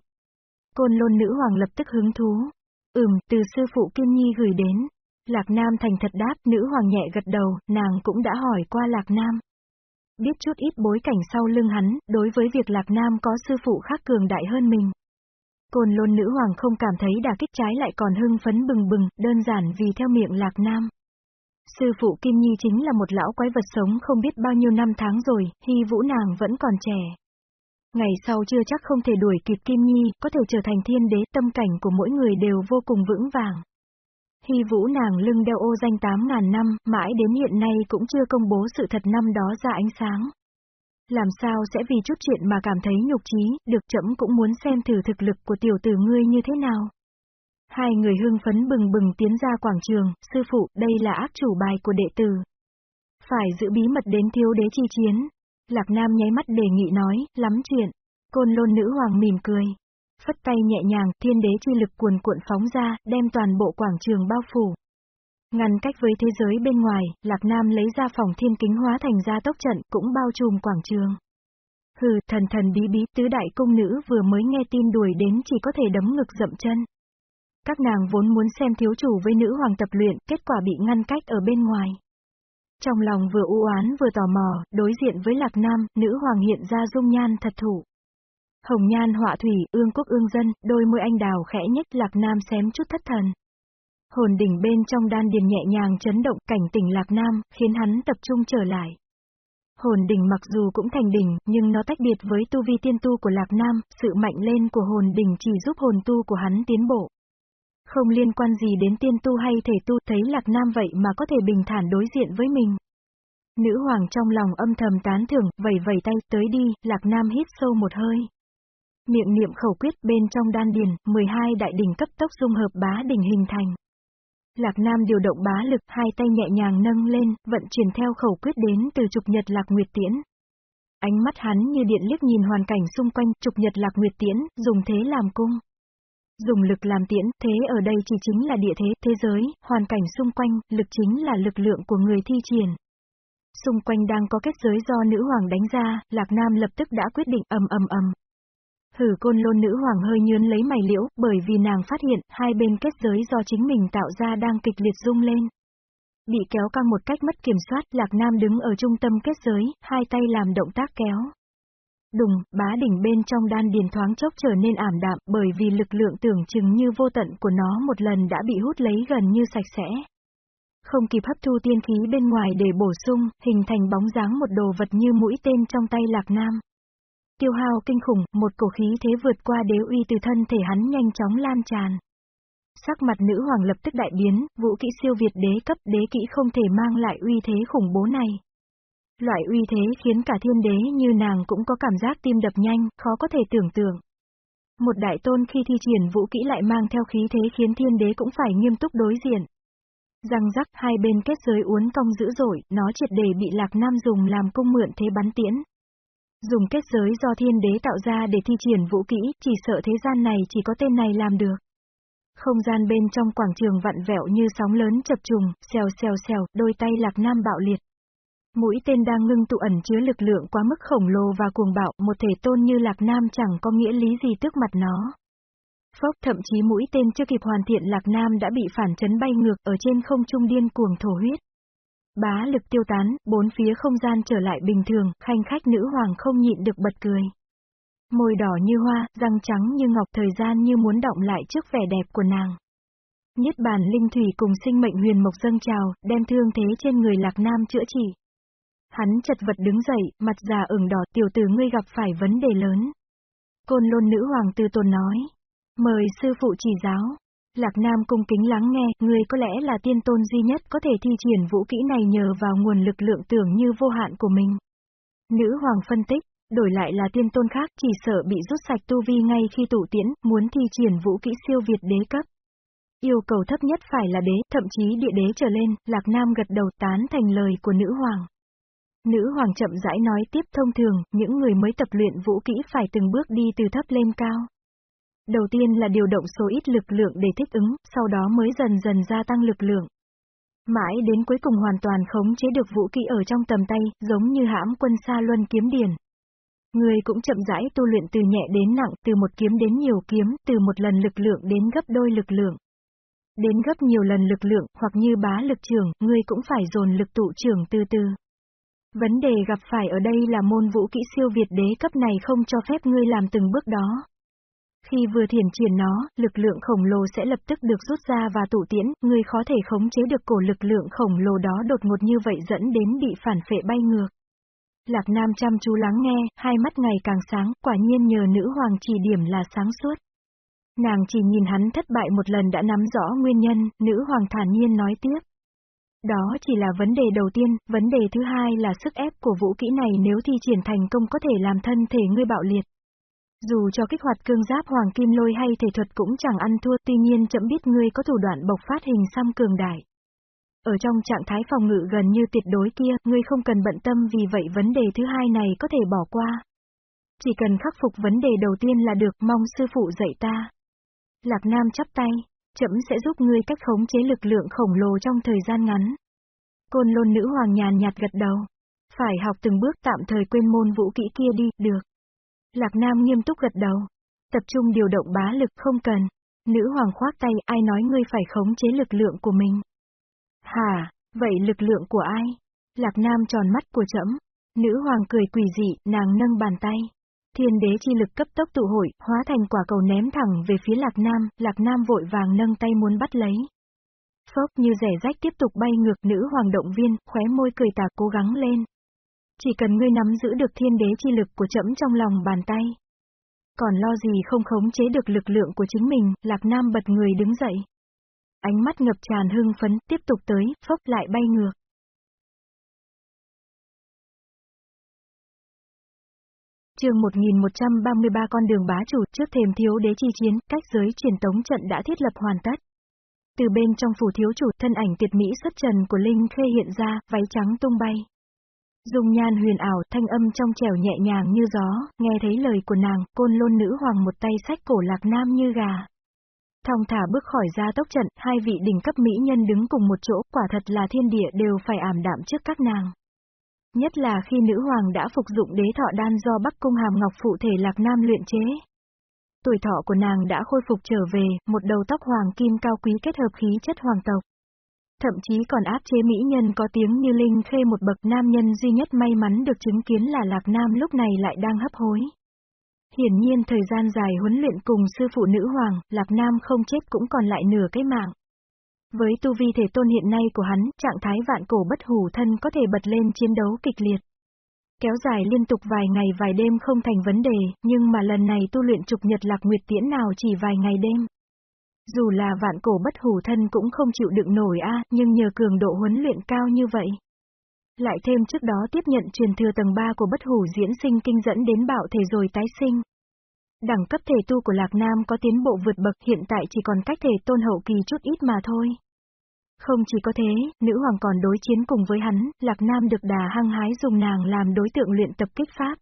Côn lôn nữ hoàng lập tức hứng thú. Ừm, từ sư phụ Kim Nhi gửi đến. Lạc Nam thành thật đáp, nữ hoàng nhẹ gật đầu, nàng cũng đã hỏi qua Lạc Nam. Biết chút ít bối cảnh sau lưng hắn, đối với việc Lạc Nam có sư phụ khác cường đại hơn mình. Côn lôn nữ hoàng không cảm thấy đả kích trái lại còn hưng phấn bừng bừng, đơn giản vì theo miệng Lạc Nam. Sư phụ Kim Nhi chính là một lão quái vật sống không biết bao nhiêu năm tháng rồi, hy vũ nàng vẫn còn trẻ. Ngày sau chưa chắc không thể đuổi kịp Kim Nhi, có thể trở thành thiên đế tâm cảnh của mỗi người đều vô cùng vững vàng. Hy vũ nàng lưng đeo ô danh 8.000 năm, mãi đến hiện nay cũng chưa công bố sự thật năm đó ra ánh sáng. Làm sao sẽ vì chút chuyện mà cảm thấy nhục trí, được chậm cũng muốn xem thử thực lực của tiểu tử ngươi như thế nào. Hai người hưng phấn bừng bừng tiến ra quảng trường, sư phụ, đây là ác chủ bài của đệ tử. Phải giữ bí mật đến thiếu đế chi chiến. Lạc Nam nháy mắt đề nghị nói, lắm chuyện. Côn lôn nữ hoàng mỉm cười. Phất tay nhẹ nhàng, thiên đế chi lực cuồn cuộn phóng ra, đem toàn bộ quảng trường bao phủ. Ngăn cách với thế giới bên ngoài, Lạc Nam lấy ra phòng thiên kính hóa thành ra tốc trận, cũng bao trùm quảng trường. Hừ, thần thần bí bí, tứ đại công nữ vừa mới nghe tin đuổi đến chỉ có thể đấm ngực dậm chân. Các nàng vốn muốn xem thiếu chủ với nữ hoàng tập luyện, kết quả bị ngăn cách ở bên ngoài. Trong lòng vừa u oán vừa tò mò, đối diện với Lạc Nam, nữ hoàng hiện ra dung nhan thật thủ. Hồng nhan họa thủy, ương quốc ương dân, đôi môi anh đào khẽ nhất Lạc Nam xém chút thất thần. Hồn đỉnh bên trong đan điền nhẹ nhàng chấn động cảnh tỉnh Lạc Nam, khiến hắn tập trung trở lại. Hồn đỉnh mặc dù cũng thành đỉnh, nhưng nó tách biệt với tu vi tiên tu của Lạc Nam, sự mạnh lên của hồn đỉnh chỉ giúp hồn tu của hắn tiến bộ. Không liên quan gì đến tiên tu hay thể tu, thấy Lạc Nam vậy mà có thể bình thản đối diện với mình. Nữ hoàng trong lòng âm thầm tán thưởng, vẩy vẩy tay, tới đi, Lạc Nam hít sâu một hơi. Miệng niệm khẩu quyết bên trong đan điền, 12 đại đỉnh cấp tốc dung hợp bá đỉnh hình thành. Lạc Nam điều động bá lực, hai tay nhẹ nhàng nâng lên, vận chuyển theo khẩu quyết đến từ trục nhật Lạc Nguyệt Tiễn. Ánh mắt hắn như điện liếc nhìn hoàn cảnh xung quanh, trục nhật Lạc Nguyệt Tiễn, dùng thế làm cung. Dùng lực làm tiễn, thế ở đây chỉ chính là địa thế, thế giới, hoàn cảnh xung quanh, lực chính là lực lượng của người thi triển. Xung quanh đang có kết giới do nữ hoàng đánh ra, Lạc Nam lập tức đã quyết định ầm ầm ầm. Hử côn lôn nữ hoàng hơi nhướn lấy mày liễu, bởi vì nàng phát hiện, hai bên kết giới do chính mình tạo ra đang kịch liệt rung lên. Bị kéo căng một cách mất kiểm soát, Lạc Nam đứng ở trung tâm kết giới, hai tay làm động tác kéo. Đùng, bá đỉnh bên trong đan điền thoáng chốc trở nên ảm đạm bởi vì lực lượng tưởng chừng như vô tận của nó một lần đã bị hút lấy gần như sạch sẽ. Không kịp hấp thu tiên khí bên ngoài để bổ sung, hình thành bóng dáng một đồ vật như mũi tên trong tay Lạc Nam. Tiêu hao kinh khủng, một cổ khí thế vượt qua đế uy từ thân thể hắn nhanh chóng lan tràn. Sắc mặt nữ hoàng lập tức đại biến, vũ kỹ siêu việt đế cấp đế kỹ không thể mang lại uy thế khủng bố này. Loại uy thế khiến cả thiên đế như nàng cũng có cảm giác tim đập nhanh, khó có thể tưởng tượng. Một đại tôn khi thi triển vũ kỹ lại mang theo khí thế khiến thiên đế cũng phải nghiêm túc đối diện. Răng rắc hai bên kết giới uốn cong dữ dội, nó triệt để bị Lạc Nam dùng làm cung mượn thế bắn tiễn. Dùng kết giới do thiên đế tạo ra để thi triển vũ kỹ, chỉ sợ thế gian này chỉ có tên này làm được. Không gian bên trong quảng trường vặn vẹo như sóng lớn chập trùng, xèo xèo xèo, đôi tay Lạc Nam bạo liệt. Mũi tên đang ngưng tụ ẩn chứa lực lượng quá mức khổng lồ và cuồng bạo, một thể tôn như Lạc Nam chẳng có nghĩa lý gì trước mặt nó. Phốc thậm chí mũi tên chưa kịp hoàn thiện Lạc Nam đã bị phản chấn bay ngược ở trên không trung điên cuồng thổ huyết. Bá lực tiêu tán, bốn phía không gian trở lại bình thường, khanh khách nữ hoàng không nhịn được bật cười. Môi đỏ như hoa, răng trắng như ngọc thời gian như muốn động lại trước vẻ đẹp của nàng. Nhất bản linh thủy cùng sinh mệnh huyền mộc dâng trào, đem thương thế trên người lạc nam chữa trị. Hắn chật vật đứng dậy, mặt già ửng đỏ tiểu tử ngươi gặp phải vấn đề lớn. Côn lôn nữ hoàng tư tôn nói. Mời sư phụ chỉ giáo. Lạc Nam cung kính lắng nghe, người có lẽ là tiên tôn duy nhất có thể thi triển vũ kỹ này nhờ vào nguồn lực lượng tưởng như vô hạn của mình. Nữ hoàng phân tích, đổi lại là tiên tôn khác chỉ sợ bị rút sạch tu vi ngay khi tụ tiễn, muốn thi triển vũ kỹ siêu việt đế cấp. Yêu cầu thấp nhất phải là đế, thậm chí địa đế trở lên, Lạc Nam gật đầu tán thành lời của nữ hoàng. Nữ hoàng chậm rãi nói tiếp thông thường, những người mới tập luyện vũ kỹ phải từng bước đi từ thấp lên cao. Đầu tiên là điều động số ít lực lượng để thích ứng, sau đó mới dần dần gia tăng lực lượng. Mãi đến cuối cùng hoàn toàn khống chế được vũ kỹ ở trong tầm tay, giống như hãm quân xa luân kiếm điển. Người cũng chậm rãi tu luyện từ nhẹ đến nặng, từ một kiếm đến nhiều kiếm, từ một lần lực lượng đến gấp đôi lực lượng. Đến gấp nhiều lần lực lượng, hoặc như bá lực trưởng, ngươi cũng phải dồn lực tụ trưởng từ từ. Vấn đề gặp phải ở đây là môn vũ kỹ siêu việt đế cấp này không cho phép ngươi làm từng bước đó. Khi vừa thiển triển nó, lực lượng khổng lồ sẽ lập tức được rút ra và tụ tiễn, người khó thể khống chế được cổ lực lượng khổng lồ đó đột ngột như vậy dẫn đến bị phản phệ bay ngược. Lạc Nam chăm chú lắng nghe, hai mắt ngày càng sáng, quả nhiên nhờ nữ hoàng chỉ điểm là sáng suốt. Nàng chỉ nhìn hắn thất bại một lần đã nắm rõ nguyên nhân, nữ hoàng thản nhiên nói tiếp. Đó chỉ là vấn đề đầu tiên, vấn đề thứ hai là sức ép của vũ kỹ này nếu thi triển thành công có thể làm thân thể ngươi bạo liệt. Dù cho kích hoạt cương giáp hoàng kim lôi hay thể thuật cũng chẳng ăn thua, tuy nhiên chậm biết ngươi có thủ đoạn bộc phát hình xăm cường đại. Ở trong trạng thái phòng ngự gần như tuyệt đối kia, ngươi không cần bận tâm vì vậy vấn đề thứ hai này có thể bỏ qua. Chỉ cần khắc phục vấn đề đầu tiên là được, mong sư phụ dạy ta. Lạc Nam chắp tay, chậm sẽ giúp ngươi cách khống chế lực lượng khổng lồ trong thời gian ngắn. Côn lôn nữ hoàng nhàn nhạt gật đầu. Phải học từng bước tạm thời quên môn vũ kỹ kia đi, được. Lạc Nam nghiêm túc gật đầu. Tập trung điều động bá lực không cần. Nữ hoàng khoác tay, ai nói ngươi phải khống chế lực lượng của mình. Hả, vậy lực lượng của ai? Lạc Nam tròn mắt của trẫm. Nữ hoàng cười quỷ dị, nàng nâng bàn tay. Thiên đế chi lực cấp tốc tụ hội, hóa thành quả cầu ném thẳng về phía Lạc Nam, Lạc Nam vội vàng nâng tay muốn bắt lấy. Phốc như rẻ rách tiếp tục bay ngược nữ hoàng động viên, khóe môi cười tà cố gắng lên. Chỉ cần ngươi nắm giữ được thiên đế chi lực của trẫm trong lòng bàn tay. Còn lo gì không khống chế được lực lượng của chính mình, Lạc Nam bật người đứng dậy. Ánh mắt ngập tràn hưng phấn, tiếp tục tới, phốc lại bay ngược. chương 1133 con đường bá chủ trước thềm thiếu đế chi chiến, cách giới truyền tống trận đã thiết lập hoàn tất. Từ bên trong phủ thiếu chủ, thân ảnh tuyệt mỹ xuất trần của Linh Khê hiện ra, váy trắng tung bay. Dùng nhan huyền ảo, thanh âm trong trẻo nhẹ nhàng như gió, nghe thấy lời của nàng, côn lôn nữ hoàng một tay sách cổ lạc nam như gà. Thong thả bước khỏi ra tốc trận, hai vị đỉnh cấp mỹ nhân đứng cùng một chỗ, quả thật là thiên địa đều phải ảm đạm trước các nàng. Nhất là khi nữ hoàng đã phục dụng đế thọ đan do Bắc Cung Hàm Ngọc phụ thể Lạc Nam luyện chế. Tuổi thọ của nàng đã khôi phục trở về, một đầu tóc hoàng kim cao quý kết hợp khí chất hoàng tộc. Thậm chí còn áp chế mỹ nhân có tiếng như Linh Khê một bậc nam nhân duy nhất may mắn được chứng kiến là Lạc Nam lúc này lại đang hấp hối. Hiển nhiên thời gian dài huấn luyện cùng sư phụ nữ hoàng, Lạc Nam không chết cũng còn lại nửa cái mạng. Với tu vi thể tôn hiện nay của hắn, trạng thái vạn cổ bất hủ thân có thể bật lên chiến đấu kịch liệt. Kéo dài liên tục vài ngày vài đêm không thành vấn đề, nhưng mà lần này tu luyện trục nhật lạc nguyệt tiễn nào chỉ vài ngày đêm. Dù là vạn cổ bất hủ thân cũng không chịu đựng nổi a, nhưng nhờ cường độ huấn luyện cao như vậy. Lại thêm trước đó tiếp nhận truyền thừa tầng 3 của bất hủ diễn sinh kinh dẫn đến bạo thể rồi tái sinh. Đẳng cấp thể tu của Lạc Nam có tiến bộ vượt bậc hiện tại chỉ còn cách thể tôn hậu kỳ chút ít mà thôi. Không chỉ có thế, nữ hoàng còn đối chiến cùng với hắn, Lạc Nam được đà hăng hái dùng nàng làm đối tượng luyện tập kích pháp.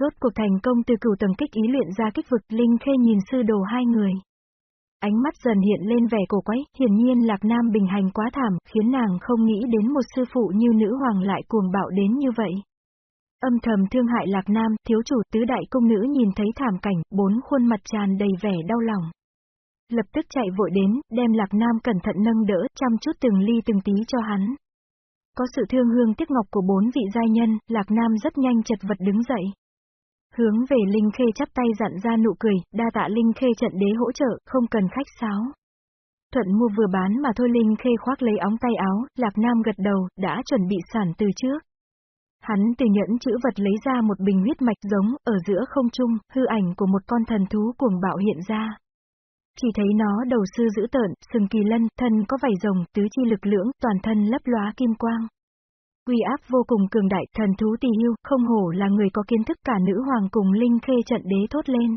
Rốt cuộc thành công từ cửu tầng kích ý luyện ra kích vực Linh Khê nhìn sư đồ hai người. Ánh mắt dần hiện lên vẻ cổ quái, hiển nhiên Lạc Nam bình hành quá thảm, khiến nàng không nghĩ đến một sư phụ như nữ hoàng lại cuồng bạo đến như vậy. Âm thầm thương hại Lạc Nam, thiếu chủ tứ đại công nữ nhìn thấy thảm cảnh, bốn khuôn mặt tràn đầy vẻ đau lòng. Lập tức chạy vội đến, đem Lạc Nam cẩn thận nâng đỡ, chăm chút từng ly từng tí cho hắn. Có sự thương hương tiếc ngọc của bốn vị giai nhân, Lạc Nam rất nhanh chật vật đứng dậy. Hướng về Linh Khê chắp tay dặn ra nụ cười, đa tạ Linh Khê trận đế hỗ trợ, không cần khách sáo. Thuận mua vừa bán mà thôi Linh Khê khoác lấy óng tay áo, Lạc Nam gật đầu, đã chuẩn bị sản từ trước. Hắn từ nhẫn chữ vật lấy ra một bình huyết mạch giống, ở giữa không trung, hư ảnh của một con thần thú cuồng bạo hiện ra. Chỉ thấy nó đầu sư dữ tợn, sừng kỳ lân, thân có vảy rồng, tứ chi lực lưỡng, toàn thân lấp lóa kim quang. Uy áp vô cùng cường đại, thần thú tỳ hưu, không hổ là người có kiến thức cả nữ hoàng cùng linh khê trận đế thốt lên.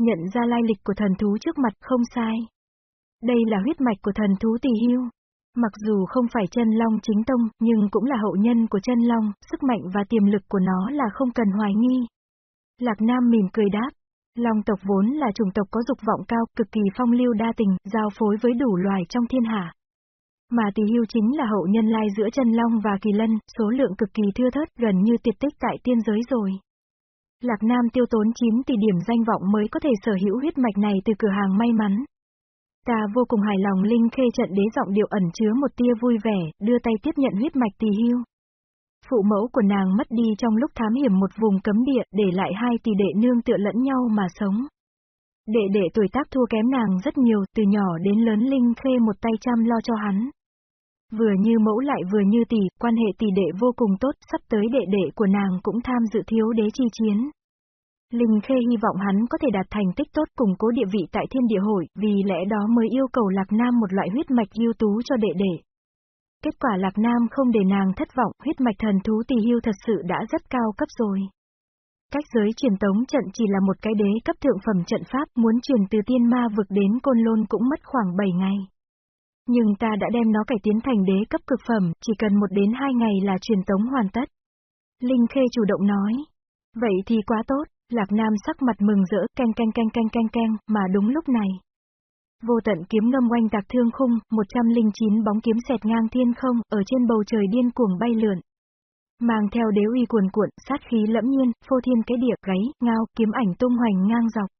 Nhận ra lai lịch của thần thú trước mặt không sai. Đây là huyết mạch của thần thú tỳ hưu. Mặc dù không phải chân long chính tông, nhưng cũng là hậu nhân của chân long, sức mạnh và tiềm lực của nó là không cần hoài nghi. Lạc Nam mỉm cười đáp. Long tộc vốn là chủng tộc có dục vọng cao, cực kỳ phong lưu đa tình, giao phối với đủ loài trong thiên hạ. Mà tỷ hưu chính là hậu nhân lai giữa chân long và kỳ lân, số lượng cực kỳ thưa thớt gần như tuyệt tích tại tiên giới rồi. Lạc Nam tiêu tốn 9 tỷ điểm danh vọng mới có thể sở hữu huyết mạch này từ cửa hàng may mắn. Ta vô cùng hài lòng Linh Khê trận đế giọng điệu ẩn chứa một tia vui vẻ, đưa tay tiếp nhận huyết mạch tỷ hưu. Phụ mẫu của nàng mất đi trong lúc thám hiểm một vùng cấm địa, để lại hai tỷ đệ nương tựa lẫn nhau mà sống. Đệ đệ tuổi tác thua kém nàng rất nhiều, từ nhỏ đến lớn Linh Khê một tay chăm lo cho hắn. Vừa như mẫu lại vừa như tỷ, quan hệ tỷ đệ vô cùng tốt, sắp tới đệ đệ của nàng cũng tham dự thiếu đế chi chiến. Linh Khê hy vọng hắn có thể đạt thành tích tốt củng cố địa vị tại thiên địa hội, vì lẽ đó mới yêu cầu Lạc Nam một loại huyết mạch ưu tú cho đệ đệ. Kết quả Lạc Nam không để nàng thất vọng, huyết mạch thần thú tỷ hưu thật sự đã rất cao cấp rồi. Cách giới truyền tống trận chỉ là một cái đế cấp thượng phẩm trận pháp, muốn truyền từ tiên ma vực đến côn lôn cũng mất khoảng 7 ngày. Nhưng ta đã đem nó cải tiến thành đế cấp cực phẩm, chỉ cần một đến hai ngày là truyền tống hoàn tất. Linh Khê chủ động nói. Vậy thì quá tốt, Lạc Nam sắc mặt mừng rỡ, canh canh canh canh canh canh, mà đúng lúc này. Vô tận kiếm ngâm oanh tạc thương khung, 109 bóng kiếm xẹt ngang thiên không, ở trên bầu trời điên cuồng bay lượn. Mang theo đế uy cuồn cuộn, sát khí lẫm nhiên, phô thiên cái địa, gáy, ngao, kiếm ảnh tung hoành ngang dọc.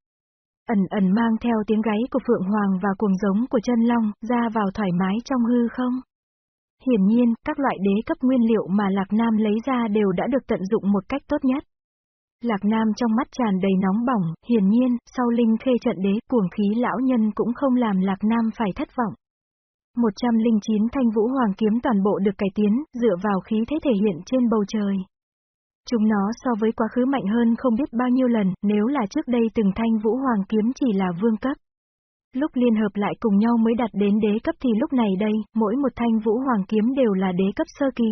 Ẩn ẩn mang theo tiếng gáy của Phượng Hoàng và cuồng giống của chân long, ra vào thoải mái trong hư không. Hiển nhiên, các loại đế cấp nguyên liệu mà Lạc Nam lấy ra đều đã được tận dụng một cách tốt nhất. Lạc Nam trong mắt tràn đầy nóng bỏng, hiển nhiên, sau linh khê trận đế, cuồng khí lão nhân cũng không làm Lạc Nam phải thất vọng. 109 thanh vũ hoàng kiếm toàn bộ được cải tiến, dựa vào khí thế thể hiện trên bầu trời. Chúng nó so với quá khứ mạnh hơn không biết bao nhiêu lần, nếu là trước đây từng thanh vũ hoàng kiếm chỉ là vương cấp. Lúc liên hợp lại cùng nhau mới đạt đến đế cấp thì lúc này đây, mỗi một thanh vũ hoàng kiếm đều là đế cấp sơ kỳ.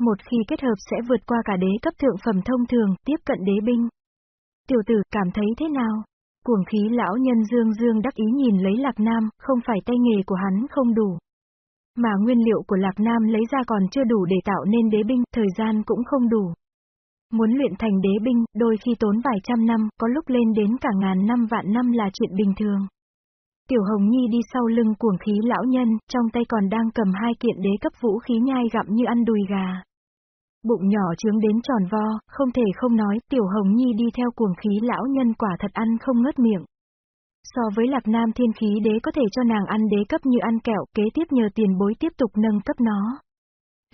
Một khi kết hợp sẽ vượt qua cả đế cấp thượng phẩm thông thường, tiếp cận đế binh. Tiểu tử cảm thấy thế nào? Cuồng khí lão nhân dương dương đắc ý nhìn lấy Lạc Nam, không phải tay nghề của hắn không đủ. Mà nguyên liệu của Lạc Nam lấy ra còn chưa đủ để tạo nên đế binh, thời gian cũng không đủ. Muốn luyện thành đế binh, đôi khi tốn vài trăm năm, có lúc lên đến cả ngàn năm vạn năm là chuyện bình thường. Tiểu Hồng Nhi đi sau lưng cuồng khí lão nhân, trong tay còn đang cầm hai kiện đế cấp vũ khí nhai gặm như ăn đùi gà. Bụng nhỏ trướng đến tròn vo, không thể không nói, Tiểu Hồng Nhi đi theo cuồng khí lão nhân quả thật ăn không ngớt miệng. So với Lạc Nam thiên khí đế có thể cho nàng ăn đế cấp như ăn kẹo, kế tiếp nhờ tiền bối tiếp tục nâng cấp nó.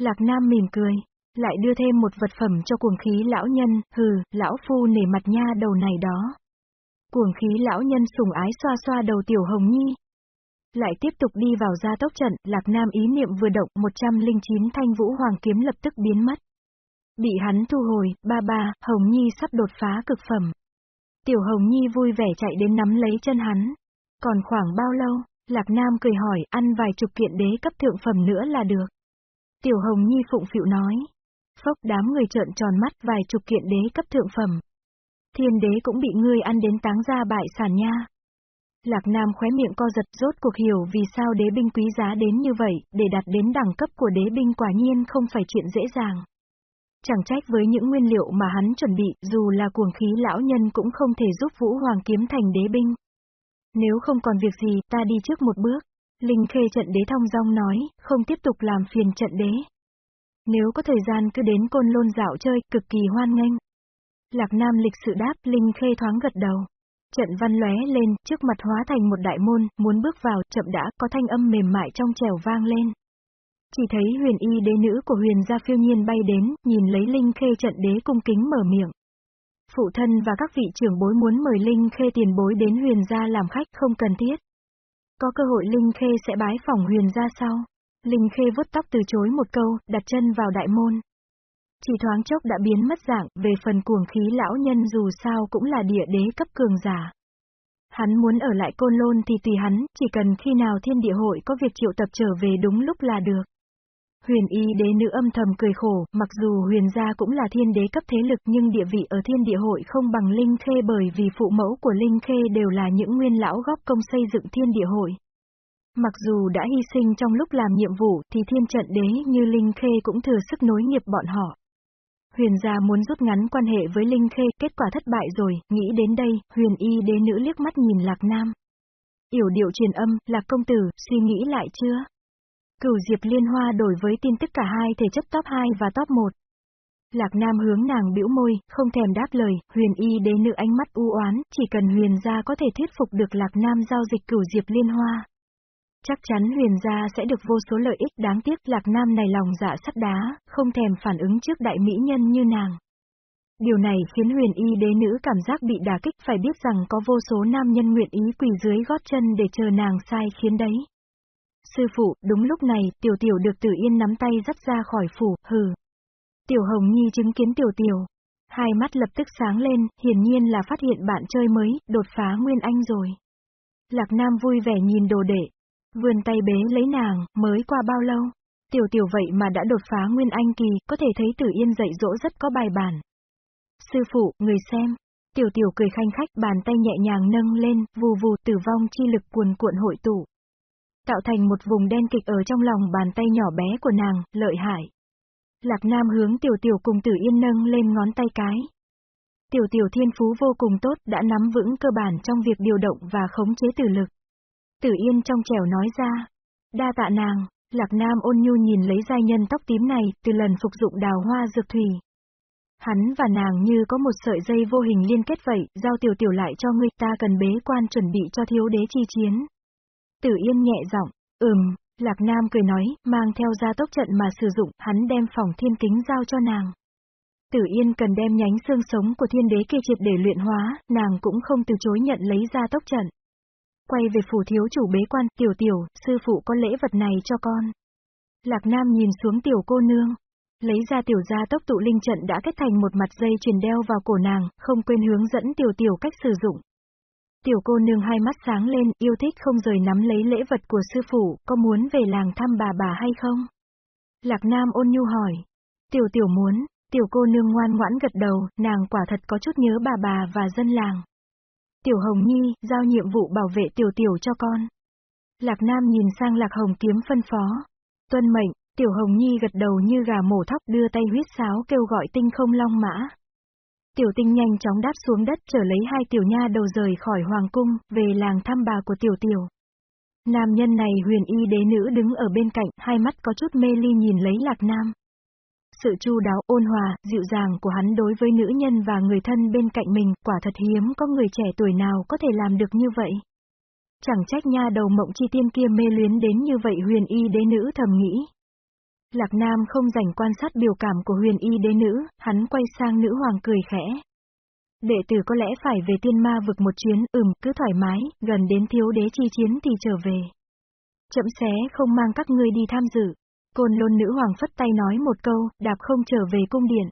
Lạc Nam mỉm cười, lại đưa thêm một vật phẩm cho cuồng khí lão nhân, hừ, lão phu nể mặt nha đầu này đó. Cuồng khí lão nhân sùng ái xoa xoa đầu tiểu hồng nhi. Lại tiếp tục đi vào gia tốc trận, lạc nam ý niệm vừa động 109 thanh vũ hoàng kiếm lập tức biến mất. Bị hắn thu hồi, ba ba, hồng nhi sắp đột phá cực phẩm. Tiểu hồng nhi vui vẻ chạy đến nắm lấy chân hắn. Còn khoảng bao lâu, lạc nam cười hỏi, ăn vài chục kiện đế cấp thượng phẩm nữa là được. Tiểu hồng nhi phụng phịu nói. Phốc đám người trợn tròn mắt vài chục kiện đế cấp thượng phẩm. Thiên đế cũng bị ngươi ăn đến táng ra bại sản nha. Lạc Nam khóe miệng co giật rốt cuộc hiểu vì sao đế binh quý giá đến như vậy, để đạt đến đẳng cấp của đế binh quả nhiên không phải chuyện dễ dàng. Chẳng trách với những nguyên liệu mà hắn chuẩn bị, dù là cuồng khí lão nhân cũng không thể giúp Vũ Hoàng kiếm thành đế binh. Nếu không còn việc gì, ta đi trước một bước. Linh khê trận đế thông dong nói, không tiếp tục làm phiền trận đế. Nếu có thời gian cứ đến côn lôn dạo chơi, cực kỳ hoan nghênh. Lạc Nam lịch sự đáp, Linh Khê thoáng gật đầu. Trận văn lóe lên, trước mặt hóa thành một đại môn, muốn bước vào, chậm đã, có thanh âm mềm mại trong trèo vang lên. Chỉ thấy huyền y đế nữ của huyền gia phiêu nhiên bay đến, nhìn lấy Linh Khê trận đế cung kính mở miệng. Phụ thân và các vị trưởng bối muốn mời Linh Khê tiền bối đến huyền gia làm khách không cần thiết. Có cơ hội Linh Khê sẽ bái phỏng huyền gia sau. Linh Khê vuốt tóc từ chối một câu, đặt chân vào đại môn. Chỉ thoáng chốc đã biến mất dạng, về phần cuồng khí lão nhân dù sao cũng là địa đế cấp cường giả. Hắn muốn ở lại côn lôn thì tùy hắn, chỉ cần khi nào thiên địa hội có việc triệu tập trở về đúng lúc là được. Huyền y đế nữ âm thầm cười khổ, mặc dù huyền gia cũng là thiên đế cấp thế lực nhưng địa vị ở thiên địa hội không bằng Linh Khê bởi vì phụ mẫu của Linh Khê đều là những nguyên lão góp công xây dựng thiên địa hội. Mặc dù đã hy sinh trong lúc làm nhiệm vụ thì thiên trận đế như Linh Khê cũng thừa sức nối nghiệp bọn họ. Huyền gia muốn rút ngắn quan hệ với Linh Khê, kết quả thất bại rồi, nghĩ đến đây, huyền y đế nữ liếc mắt nhìn Lạc Nam. Yểu điệu truyền âm, Lạc công tử, suy nghĩ lại chưa? Cửu Diệp Liên Hoa đổi với tin tức cả hai thể chất top 2 và top 1. Lạc Nam hướng nàng bĩu môi, không thèm đáp lời, huyền y đế nữ ánh mắt u oán, chỉ cần huyền gia có thể thuyết phục được Lạc Nam giao dịch cửu diệp liên hoa. Chắc chắn huyền gia sẽ được vô số lợi ích đáng tiếc Lạc Nam này lòng dạ sắt đá, không thèm phản ứng trước đại mỹ nhân như nàng. Điều này khiến huyền y đế nữ cảm giác bị đả kích phải biết rằng có vô số nam nhân nguyện ý quỳ dưới gót chân để chờ nàng sai khiến đấy. Sư phụ, đúng lúc này, tiểu tiểu được tử yên nắm tay dắt ra khỏi phủ, hừ. Tiểu Hồng Nhi chứng kiến Tiểu Tiểu. Hai mắt lập tức sáng lên, hiển nhiên là phát hiện bạn chơi mới, đột phá Nguyên Anh rồi. Lạc Nam vui vẻ nhìn đồ đệ. Vươn tay bế lấy nàng, mới qua bao lâu? Tiểu Tiểu vậy mà đã đột phá Nguyên Anh kỳ, có thể thấy Tử Yên dạy dỗ rất có bài bản. Sư phụ, người xem. Tiểu Tiểu cười khanh khách bàn tay nhẹ nhàng nâng lên, vù vù tử vong chi lực cuồn cuộn hội tụ. Tạo thành một vùng đen kịch ở trong lòng bàn tay nhỏ bé của nàng, lợi hại. Lạc Nam hướng tiểu tiểu cùng tử yên nâng lên ngón tay cái. Tiểu tiểu thiên phú vô cùng tốt đã nắm vững cơ bản trong việc điều động và khống chế tử lực. Tử yên trong trẻo nói ra. Đa tạ nàng, Lạc Nam ôn nhu nhìn lấy giai nhân tóc tím này từ lần phục dụng đào hoa dược thủy. Hắn và nàng như có một sợi dây vô hình liên kết vậy, giao tiểu tiểu lại cho ngươi ta cần bế quan chuẩn bị cho thiếu đế chi chiến. Tử Yên nhẹ giọng, ừm, Lạc Nam cười nói, mang theo gia tốc trận mà sử dụng, hắn đem phòng thiên kính giao cho nàng. Tử Yên cần đem nhánh xương sống của thiên đế kia triệt để luyện hóa, nàng cũng không từ chối nhận lấy gia tốc trận. Quay về phủ thiếu chủ bế quan, tiểu tiểu, sư phụ có lễ vật này cho con. Lạc Nam nhìn xuống tiểu cô nương. Lấy ra tiểu gia tốc tụ linh trận đã kết thành một mặt dây truyền đeo vào cổ nàng, không quên hướng dẫn tiểu tiểu cách sử dụng. Tiểu cô nương hai mắt sáng lên, yêu thích không rời nắm lấy lễ vật của sư phụ, có muốn về làng thăm bà bà hay không? Lạc Nam ôn nhu hỏi. Tiểu tiểu muốn, tiểu cô nương ngoan ngoãn gật đầu, nàng quả thật có chút nhớ bà bà và dân làng. Tiểu Hồng Nhi, giao nhiệm vụ bảo vệ tiểu tiểu cho con. Lạc Nam nhìn sang Lạc Hồng kiếm phân phó. Tuân mệnh, tiểu Hồng Nhi gật đầu như gà mổ thóc đưa tay huyết sáo kêu gọi tinh không long mã. Tiểu tinh nhanh chóng đáp xuống đất trở lấy hai tiểu nha đầu rời khỏi hoàng cung, về làng thăm bà của tiểu tiểu. Nam nhân này huyền y đế nữ đứng ở bên cạnh, hai mắt có chút mê ly nhìn lấy lạc nam. Sự chu đáo, ôn hòa, dịu dàng của hắn đối với nữ nhân và người thân bên cạnh mình, quả thật hiếm có người trẻ tuổi nào có thể làm được như vậy. Chẳng trách nha đầu mộng chi tiên kia mê luyến đến như vậy huyền y đế nữ thầm nghĩ. Lạc Nam không dành quan sát biểu cảm của huyền y đế nữ, hắn quay sang nữ hoàng cười khẽ. Đệ tử có lẽ phải về tiên ma vực một chuyến, ừm, cứ thoải mái, gần đến thiếu đế chi chiến thì trở về. Chậm xé không mang các ngươi đi tham dự. Côn lôn nữ hoàng phất tay nói một câu, đạp không trở về cung điện.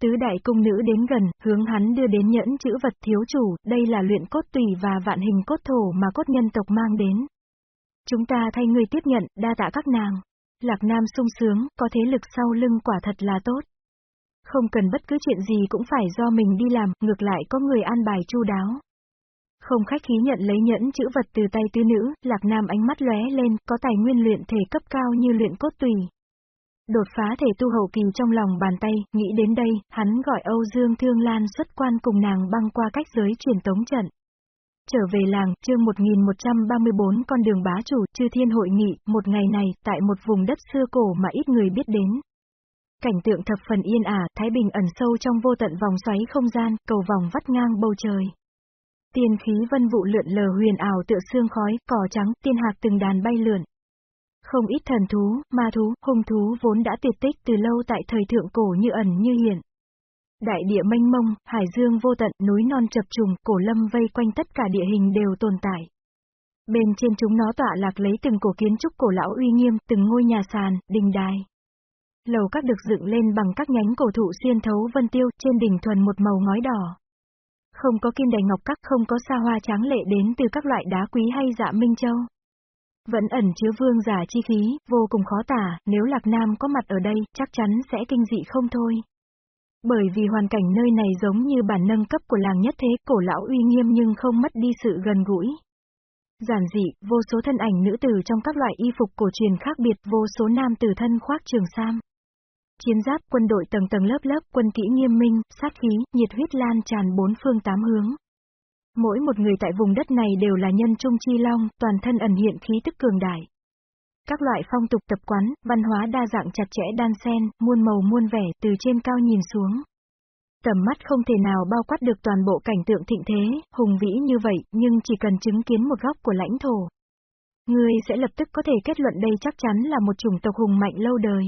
Tứ đại cung nữ đến gần, hướng hắn đưa đến nhẫn chữ vật thiếu chủ, đây là luyện cốt tùy và vạn hình cốt thổ mà cốt nhân tộc mang đến. Chúng ta thay người tiếp nhận, đa tạ các nàng. Lạc Nam sung sướng, có thế lực sau lưng quả thật là tốt. Không cần bất cứ chuyện gì cũng phải do mình đi làm, ngược lại có người an bài chu đáo. Không khách khí nhận lấy nhẫn chữ vật từ tay Tư nữ, Lạc Nam ánh mắt lóe lên, có tài nguyên luyện thể cấp cao như luyện cốt tùy. Đột phá thể tu hậu kỳ trong lòng bàn tay, nghĩ đến đây, hắn gọi Âu Dương Thương Lan xuất quan cùng nàng băng qua cách giới truyền tống trận. Trở về làng, chương 1134 con đường bá chủ, chư thiên hội nghị, một ngày này, tại một vùng đất xưa cổ mà ít người biết đến. Cảnh tượng thập phần yên ả, Thái Bình ẩn sâu trong vô tận vòng xoáy không gian, cầu vòng vắt ngang bầu trời. Tiên khí vân vụ lượn lờ huyền ảo tựa xương khói, cỏ trắng, tiên hạc từng đàn bay lượn. Không ít thần thú, ma thú, hung thú vốn đã tuyệt tích từ lâu tại thời thượng cổ như ẩn như hiện. Đại địa mênh mông, hải dương vô tận, núi non chập trùng, cổ lâm vây quanh tất cả địa hình đều tồn tại. Bên trên chúng nó tọa lạc lấy từng cổ kiến trúc cổ lão uy nghiêm, từng ngôi nhà sàn, đình đài. Lầu các được dựng lên bằng các nhánh cổ thụ xuyên thấu vân tiêu, trên đỉnh thuần một màu ngói đỏ. Không có kim đài ngọc các, không có xa hoa tráng lệ đến từ các loại đá quý hay dạ minh châu. Vẫn ẩn chứa vương giả chi khí, vô cùng khó tả, nếu Lạc Nam có mặt ở đây, chắc chắn sẽ kinh dị không thôi. Bởi vì hoàn cảnh nơi này giống như bản nâng cấp của làng nhất thế, cổ lão uy nghiêm nhưng không mất đi sự gần gũi. Giản dị, vô số thân ảnh nữ tử trong các loại y phục cổ truyền khác biệt, vô số nam tử thân khoác trường sam. Chiến giáp quân đội tầng tầng lớp lớp, quân kỹ nghiêm minh, sát khí, nhiệt huyết lan tràn bốn phương tám hướng. Mỗi một người tại vùng đất này đều là nhân trung chi long, toàn thân ẩn hiện khí tức cường đại. Các loại phong tục tập quán, văn hóa đa dạng chặt chẽ đan xen, muôn màu muôn vẻ, từ trên cao nhìn xuống. Tầm mắt không thể nào bao quát được toàn bộ cảnh tượng thịnh thế, hùng vĩ như vậy, nhưng chỉ cần chứng kiến một góc của lãnh thổ. Ngươi sẽ lập tức có thể kết luận đây chắc chắn là một chủng tộc hùng mạnh lâu đời.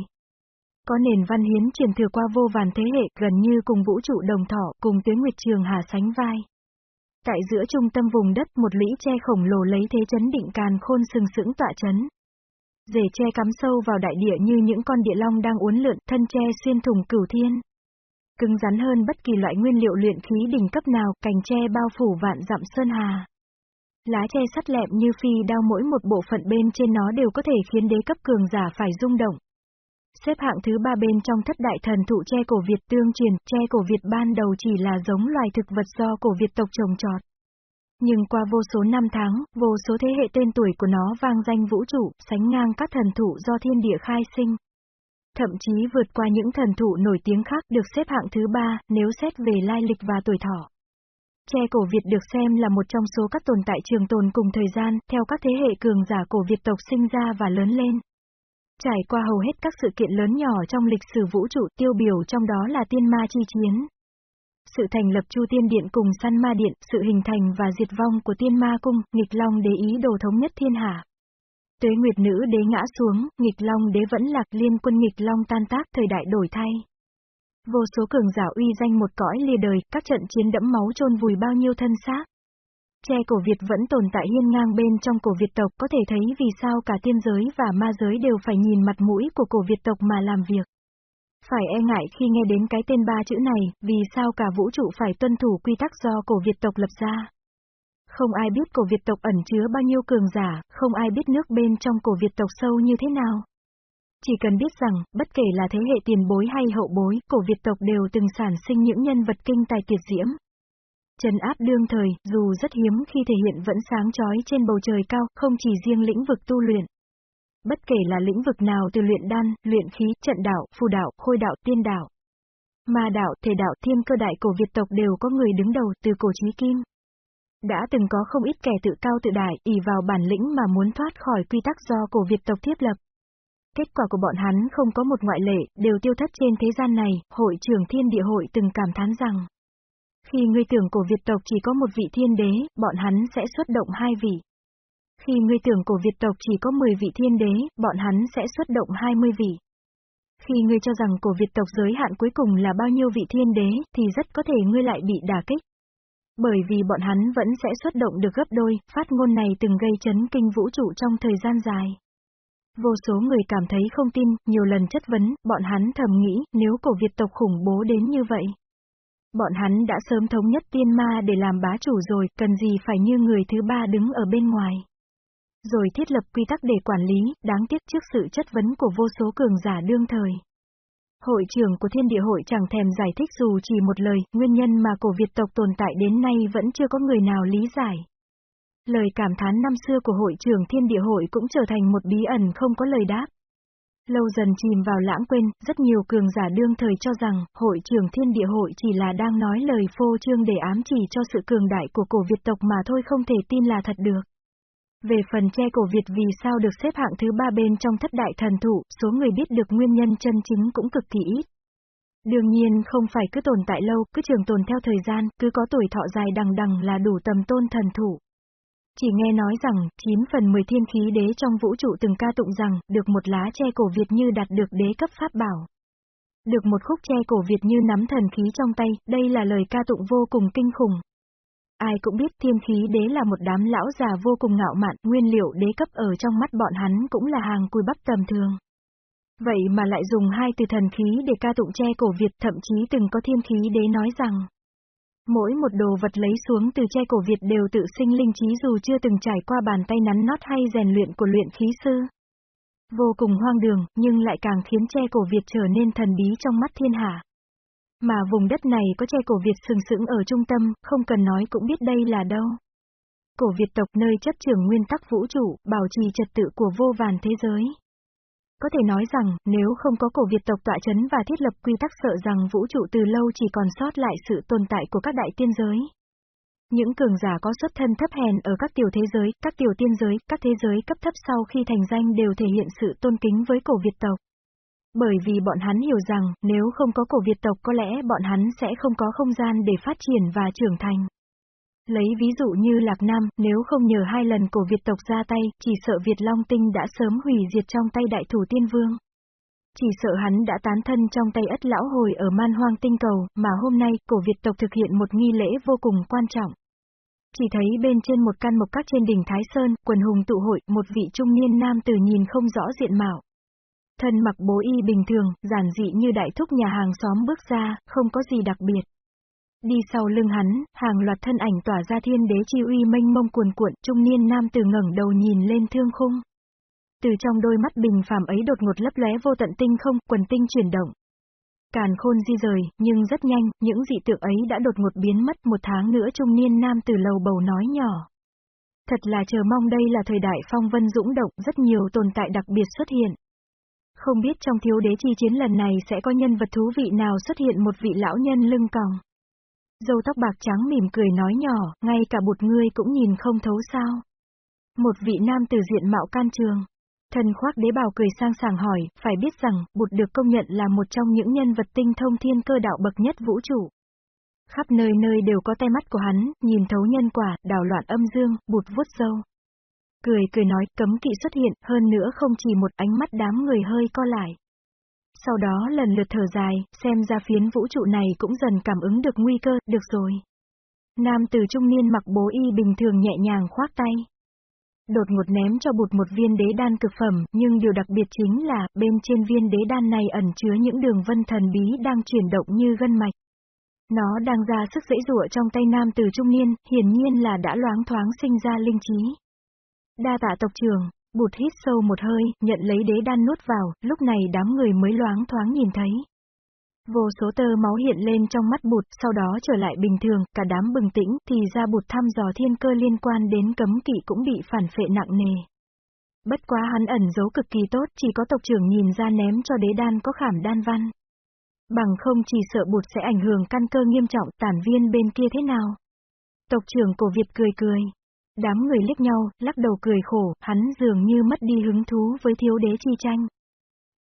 Có nền văn hiến truyền thừa qua vô vàn thế hệ, gần như cùng vũ trụ đồng thọ, cùng tuyến nguyệt trường hà sánh vai. Tại giữa trung tâm vùng đất một lũy tre khổng lồ lấy thế chấn định càn khôn sừng sững tọa chấn. Rể tre cắm sâu vào đại địa như những con địa long đang uốn lượn, thân tre xuyên thủng cửu thiên. Cứng rắn hơn bất kỳ loại nguyên liệu luyện khí đỉnh cấp nào, cành tre bao phủ vạn dặm sơn hà. Lá tre sắt lẹm như phi đao mỗi một bộ phận bên trên nó đều có thể khiến đế cấp cường giả phải rung động. Xếp hạng thứ ba bên trong thất đại thần thụ tre cổ Việt tương truyền, tre cổ Việt ban đầu chỉ là giống loài thực vật do cổ Việt tộc trồng trọt. Nhưng qua vô số năm tháng, vô số thế hệ tên tuổi của nó vang danh vũ trụ, sánh ngang các thần thụ do thiên địa khai sinh. Thậm chí vượt qua những thần thụ nổi tiếng khác được xếp hạng thứ ba, nếu xét về lai lịch và tuổi thọ. Tre cổ Việt được xem là một trong số các tồn tại trường tồn cùng thời gian, theo các thế hệ cường giả cổ Việt tộc sinh ra và lớn lên. Trải qua hầu hết các sự kiện lớn nhỏ trong lịch sử vũ trụ tiêu biểu trong đó là tiên ma chi chiến. Sự thành lập Chu Tiên Điện cùng Săn Ma Điện, sự hình thành và diệt vong của Tiên Ma Cung, nghịch long đế ý đồ thống nhất thiên hạ. Tuế Nguyệt Nữ đế ngã xuống, nghịch long đế vẫn lạc liên quân nghịch long tan tác thời đại đổi thay. Vô số cường giả uy danh một cõi lìa đời, các trận chiến đẫm máu chôn vùi bao nhiêu thân xác. Tre cổ Việt vẫn tồn tại hiên ngang bên trong cổ Việt tộc có thể thấy vì sao cả tiên giới và ma giới đều phải nhìn mặt mũi của cổ Việt tộc mà làm việc. Phải e ngại khi nghe đến cái tên ba chữ này, vì sao cả vũ trụ phải tuân thủ quy tắc do cổ Việt tộc lập ra. Không ai biết cổ Việt tộc ẩn chứa bao nhiêu cường giả, không ai biết nước bên trong cổ Việt tộc sâu như thế nào. Chỉ cần biết rằng, bất kể là thế hệ tiền bối hay hậu bối, cổ Việt tộc đều từng sản sinh những nhân vật kinh tài tuyệt diễm. Trần áp đương thời, dù rất hiếm khi thể hiện vẫn sáng chói trên bầu trời cao, không chỉ riêng lĩnh vực tu luyện. Bất kể là lĩnh vực nào từ luyện đan, luyện khí, trận đạo, phù đạo, khôi đạo, tiên đạo. Ma đạo, thể đạo, thiên cơ đại cổ Việt tộc đều có người đứng đầu từ cổ chí kim. Đã từng có không ít kẻ tự cao tự đại, ỷ vào bản lĩnh mà muốn thoát khỏi quy tắc do cổ Việt tộc thiết lập. Kết quả của bọn hắn không có một ngoại lệ, đều tiêu thất trên thế gian này, hội trưởng thiên địa hội từng cảm thán rằng. Khi ngươi tưởng cổ Việt tộc chỉ có một vị thiên đế, bọn hắn sẽ xuất động hai vị. Khi ngươi tưởng cổ Việt tộc chỉ có 10 vị thiên đế, bọn hắn sẽ xuất động 20 vị. Khi ngươi cho rằng cổ Việt tộc giới hạn cuối cùng là bao nhiêu vị thiên đế, thì rất có thể ngươi lại bị đả kích. Bởi vì bọn hắn vẫn sẽ xuất động được gấp đôi, phát ngôn này từng gây chấn kinh vũ trụ trong thời gian dài. Vô số người cảm thấy không tin, nhiều lần chất vấn, bọn hắn thầm nghĩ, nếu cổ Việt tộc khủng bố đến như vậy. Bọn hắn đã sớm thống nhất tiên ma để làm bá chủ rồi, cần gì phải như người thứ ba đứng ở bên ngoài. Rồi thiết lập quy tắc để quản lý, đáng tiếc trước sự chất vấn của vô số cường giả đương thời. Hội trưởng của thiên địa hội chẳng thèm giải thích dù chỉ một lời, nguyên nhân mà cổ Việt tộc tồn tại đến nay vẫn chưa có người nào lý giải. Lời cảm thán năm xưa của hội trưởng thiên địa hội cũng trở thành một bí ẩn không có lời đáp. Lâu dần chìm vào lãng quên, rất nhiều cường giả đương thời cho rằng, hội trưởng thiên địa hội chỉ là đang nói lời phô trương để ám chỉ cho sự cường đại của cổ Việt tộc mà thôi không thể tin là thật được. Về phần che cổ Việt vì sao được xếp hạng thứ ba bên trong thất đại thần thụ, số người biết được nguyên nhân chân chính cũng cực kỳ ít. Đương nhiên không phải cứ tồn tại lâu, cứ trường tồn theo thời gian, cứ có tuổi thọ dài đằng đằng là đủ tầm tôn thần thủ. Chỉ nghe nói rằng, 9 phần 10 thiên khí đế trong vũ trụ từng ca tụng rằng, được một lá che cổ Việt như đạt được đế cấp pháp bảo. Được một khúc che cổ Việt như nắm thần khí trong tay, đây là lời ca tụng vô cùng kinh khủng. Ai cũng biết thiên khí đế là một đám lão già vô cùng ngạo mạn, nguyên liệu đế cấp ở trong mắt bọn hắn cũng là hàng cùi bắp tầm thường. Vậy mà lại dùng hai từ thần khí để ca tụng che cổ Việt thậm chí từng có thiên khí đế nói rằng Mỗi một đồ vật lấy xuống từ che cổ Việt đều tự sinh linh trí dù chưa từng trải qua bàn tay nắn nót hay rèn luyện của luyện khí sư. Vô cùng hoang đường, nhưng lại càng khiến che cổ Việt trở nên thần bí trong mắt thiên hạ. Mà vùng đất này có che cổ Việt sừng sững ở trung tâm, không cần nói cũng biết đây là đâu. Cổ Việt tộc nơi chấp trường nguyên tắc vũ trụ, bảo trì trật tự của vô vàn thế giới. Có thể nói rằng, nếu không có cổ Việt tộc tọa chấn và thiết lập quy tắc sợ rằng vũ trụ từ lâu chỉ còn sót lại sự tồn tại của các đại tiên giới. Những cường giả có xuất thân thấp hèn ở các tiểu thế giới, các tiểu tiên giới, các thế giới cấp thấp sau khi thành danh đều thể hiện sự tôn kính với cổ Việt tộc. Bởi vì bọn hắn hiểu rằng, nếu không có cổ Việt tộc có lẽ bọn hắn sẽ không có không gian để phát triển và trưởng thành. Lấy ví dụ như Lạc Nam, nếu không nhờ hai lần cổ Việt tộc ra tay, chỉ sợ Việt Long Tinh đã sớm hủy diệt trong tay đại thủ tiên vương. Chỉ sợ hắn đã tán thân trong tay ất lão hồi ở man hoang tinh cầu, mà hôm nay, cổ Việt tộc thực hiện một nghi lễ vô cùng quan trọng. Chỉ thấy bên trên một căn mộc các trên đỉnh Thái Sơn, quần hùng tụ hội, một vị trung niên nam tử nhìn không rõ diện mạo. Thân mặc bố y bình thường, giản dị như đại thúc nhà hàng xóm bước ra, không có gì đặc biệt. Đi sau lưng hắn, hàng loạt thân ảnh tỏa ra thiên đế chi uy mênh mông cuồn cuộn, trung niên nam tử ngẩng đầu nhìn lên thương khung. Từ trong đôi mắt bình phàm ấy đột ngột lấp lóe vô tận tinh không, quần tinh chuyển động. Càn khôn di rời, nhưng rất nhanh, những dị tượng ấy đã đột ngột biến mất một tháng nữa trung niên nam từ lầu bầu nói nhỏ. Thật là chờ mong đây là thời đại phong vân dũng động, rất nhiều tồn tại đặc biệt xuất hiện. Không biết trong thiếu đế chi chiến lần này sẽ có nhân vật thú vị nào xuất hiện một vị lão nhân lưng còng. Dâu tóc bạc trắng mỉm cười nói nhỏ, ngay cả bụt ngươi cũng nhìn không thấu sao. Một vị nam từ diện mạo can trường. Thần khoác đế bào cười sang sảng hỏi, phải biết rằng, bụt được công nhận là một trong những nhân vật tinh thông thiên cơ đạo bậc nhất vũ trụ. Khắp nơi nơi đều có tay mắt của hắn, nhìn thấu nhân quả, đảo loạn âm dương, bụt vuốt dâu. Cười cười nói, cấm kỵ xuất hiện, hơn nữa không chỉ một ánh mắt đám người hơi co lại. Sau đó lần lượt thở dài, xem ra phiến vũ trụ này cũng dần cảm ứng được nguy cơ, được rồi. Nam từ trung niên mặc bố y bình thường nhẹ nhàng khoác tay. Đột ngột ném cho bụt một viên đế đan cực phẩm, nhưng điều đặc biệt chính là, bên trên viên đế đan này ẩn chứa những đường vân thần bí đang chuyển động như gân mạch. Nó đang ra sức dễ dụa trong tay nam từ trung niên, hiển nhiên là đã loáng thoáng sinh ra linh trí. Đa tạ tộc trưởng, bụt hít sâu một hơi, nhận lấy đế đan nuốt vào, lúc này đám người mới loáng thoáng nhìn thấy. Vô số tơ máu hiện lên trong mắt bụt, sau đó trở lại bình thường, cả đám bừng tĩnh, thì ra bụt thăm dò thiên cơ liên quan đến cấm kỵ cũng bị phản phệ nặng nề. Bất quá hắn ẩn giấu cực kỳ tốt, chỉ có tộc trưởng nhìn ra ném cho đế đan có khảm đan văn. Bằng không chỉ sợ bụt sẽ ảnh hưởng căn cơ nghiêm trọng, tản viên bên kia thế nào. Tộc trưởng cổ Việt cười cười. Đám người liếc nhau, lắc đầu cười khổ, hắn dường như mất đi hứng thú với thiếu đế chi tranh.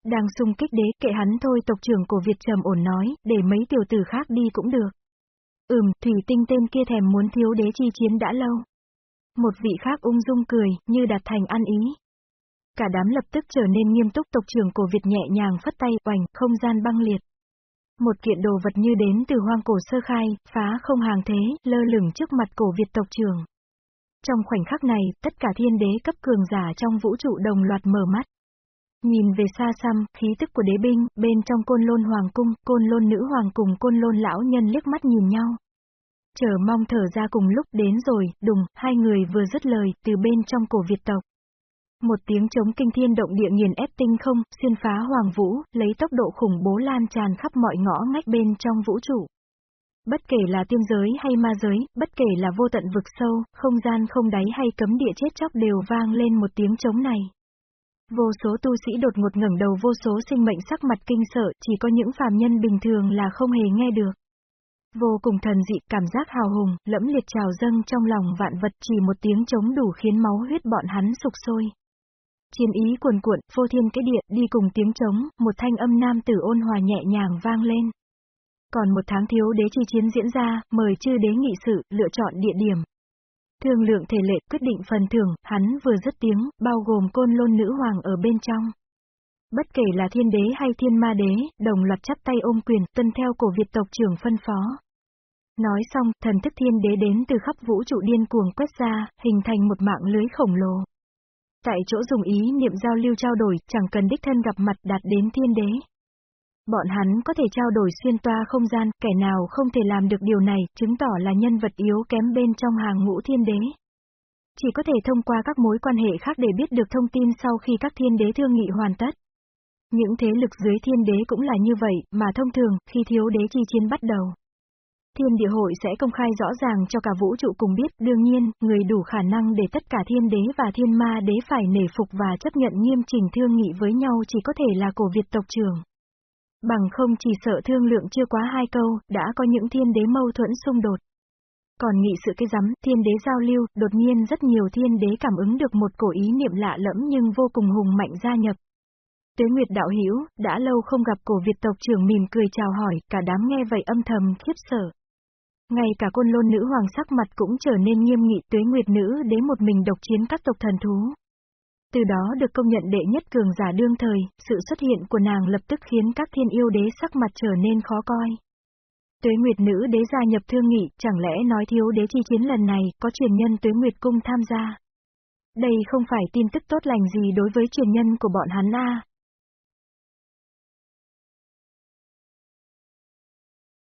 Đang xung kích đế, kệ hắn thôi tộc trưởng của Việt trầm ổn nói, để mấy tiểu tử khác đi cũng được. Ừm, thủy tinh tên kia thèm muốn thiếu đế chi chiến đã lâu. Một vị khác ung dung cười, như đạt thành ăn ý. Cả đám lập tức trở nên nghiêm túc tộc trưởng cổ Việt nhẹ nhàng phất tay, oành, không gian băng liệt. Một kiện đồ vật như đến từ hoang cổ sơ khai, phá không hàng thế, lơ lửng trước mặt cổ Việt tộc trưởng. Trong khoảnh khắc này, tất cả thiên đế cấp cường giả trong vũ trụ đồng loạt mở mắt. Nhìn về xa xăm, khí tức của đế binh, bên trong côn lôn hoàng cung, côn lôn nữ hoàng cùng côn lôn lão nhân liếc mắt nhìn nhau. Chờ mong thở ra cùng lúc đến rồi, đùng, hai người vừa dứt lời, từ bên trong cổ Việt tộc. Một tiếng chống kinh thiên động địa nghiền ép tinh không, xuyên phá hoàng vũ, lấy tốc độ khủng bố lan tràn khắp mọi ngõ ngách bên trong vũ trụ. Bất kể là tiên giới hay ma giới, bất kể là vô tận vực sâu, không gian không đáy hay cấm địa chết chóc đều vang lên một tiếng trống này. Vô số tu sĩ đột ngột ngẩng đầu vô số sinh mệnh sắc mặt kinh sợ, chỉ có những phàm nhân bình thường là không hề nghe được. Vô cùng thần dị, cảm giác hào hùng, lẫm liệt trào dâng trong lòng vạn vật chỉ một tiếng chống đủ khiến máu huyết bọn hắn sục sôi. Chiến ý cuồn cuộn, vô thiên cái địa, đi cùng tiếng trống, một thanh âm nam tử ôn hòa nhẹ nhàng vang lên. Còn một tháng thiếu đế chi chiến diễn ra, mời chư đế nghị sự, lựa chọn địa điểm. Thương lượng thể lệ quyết định phần thưởng, hắn vừa dứt tiếng, bao gồm côn lôn nữ hoàng ở bên trong. Bất kể là thiên đế hay thiên ma đế, đồng loạt chắp tay ôm quyền, tuân theo cổ Việt tộc trưởng phân phó. Nói xong, thần thức thiên đế đến từ khắp vũ trụ điên cuồng quét ra, hình thành một mạng lưới khổng lồ. Tại chỗ dùng ý niệm giao lưu trao đổi, chẳng cần đích thân gặp mặt đạt đến thiên đế. Bọn hắn có thể trao đổi xuyên toa không gian, kẻ nào không thể làm được điều này, chứng tỏ là nhân vật yếu kém bên trong hàng ngũ thiên đế. Chỉ có thể thông qua các mối quan hệ khác để biết được thông tin sau khi các thiên đế thương nghị hoàn tất. Những thế lực dưới thiên đế cũng là như vậy, mà thông thường, khi thiếu đế chi chiến bắt đầu. Thiên địa hội sẽ công khai rõ ràng cho cả vũ trụ cùng biết, đương nhiên, người đủ khả năng để tất cả thiên đế và thiên ma đế phải nể phục và chấp nhận nghiêm trình thương nghị với nhau chỉ có thể là cổ Việt tộc trưởng. Bằng không chỉ sợ thương lượng chưa quá hai câu, đã có những thiên đế mâu thuẫn xung đột. còn nghị sự cái rắm, thiên đế giao lưu, đột nhiên rất nhiều thiên đế cảm ứng được một cổ ý niệm lạ lẫm nhưng vô cùng hùng mạnh gia nhập. Tuế Nguyệt đạo hữu đã lâu không gặp cổ Việt tộc trưởng mỉm cười chào hỏi, cả đám nghe vậy âm thầm khiếp sợ. Ngay cả côn lôn nữ hoàng sắc mặt cũng trở nên nghiêm nghị Tuế Nguyệt nữ đế một mình độc chiến các tộc thần thú. Từ đó được công nhận đệ nhất cường giả đương thời, sự xuất hiện của nàng lập tức khiến các thiên yêu đế sắc mặt trở nên khó coi. Tuế Nguyệt nữ đế gia nhập thương nghị, chẳng lẽ nói thiếu đế chi chiến lần này, có truyền nhân Tuế Nguyệt cung tham gia. Đây không phải tin tức tốt lành gì đối với truyền nhân của bọn hắn a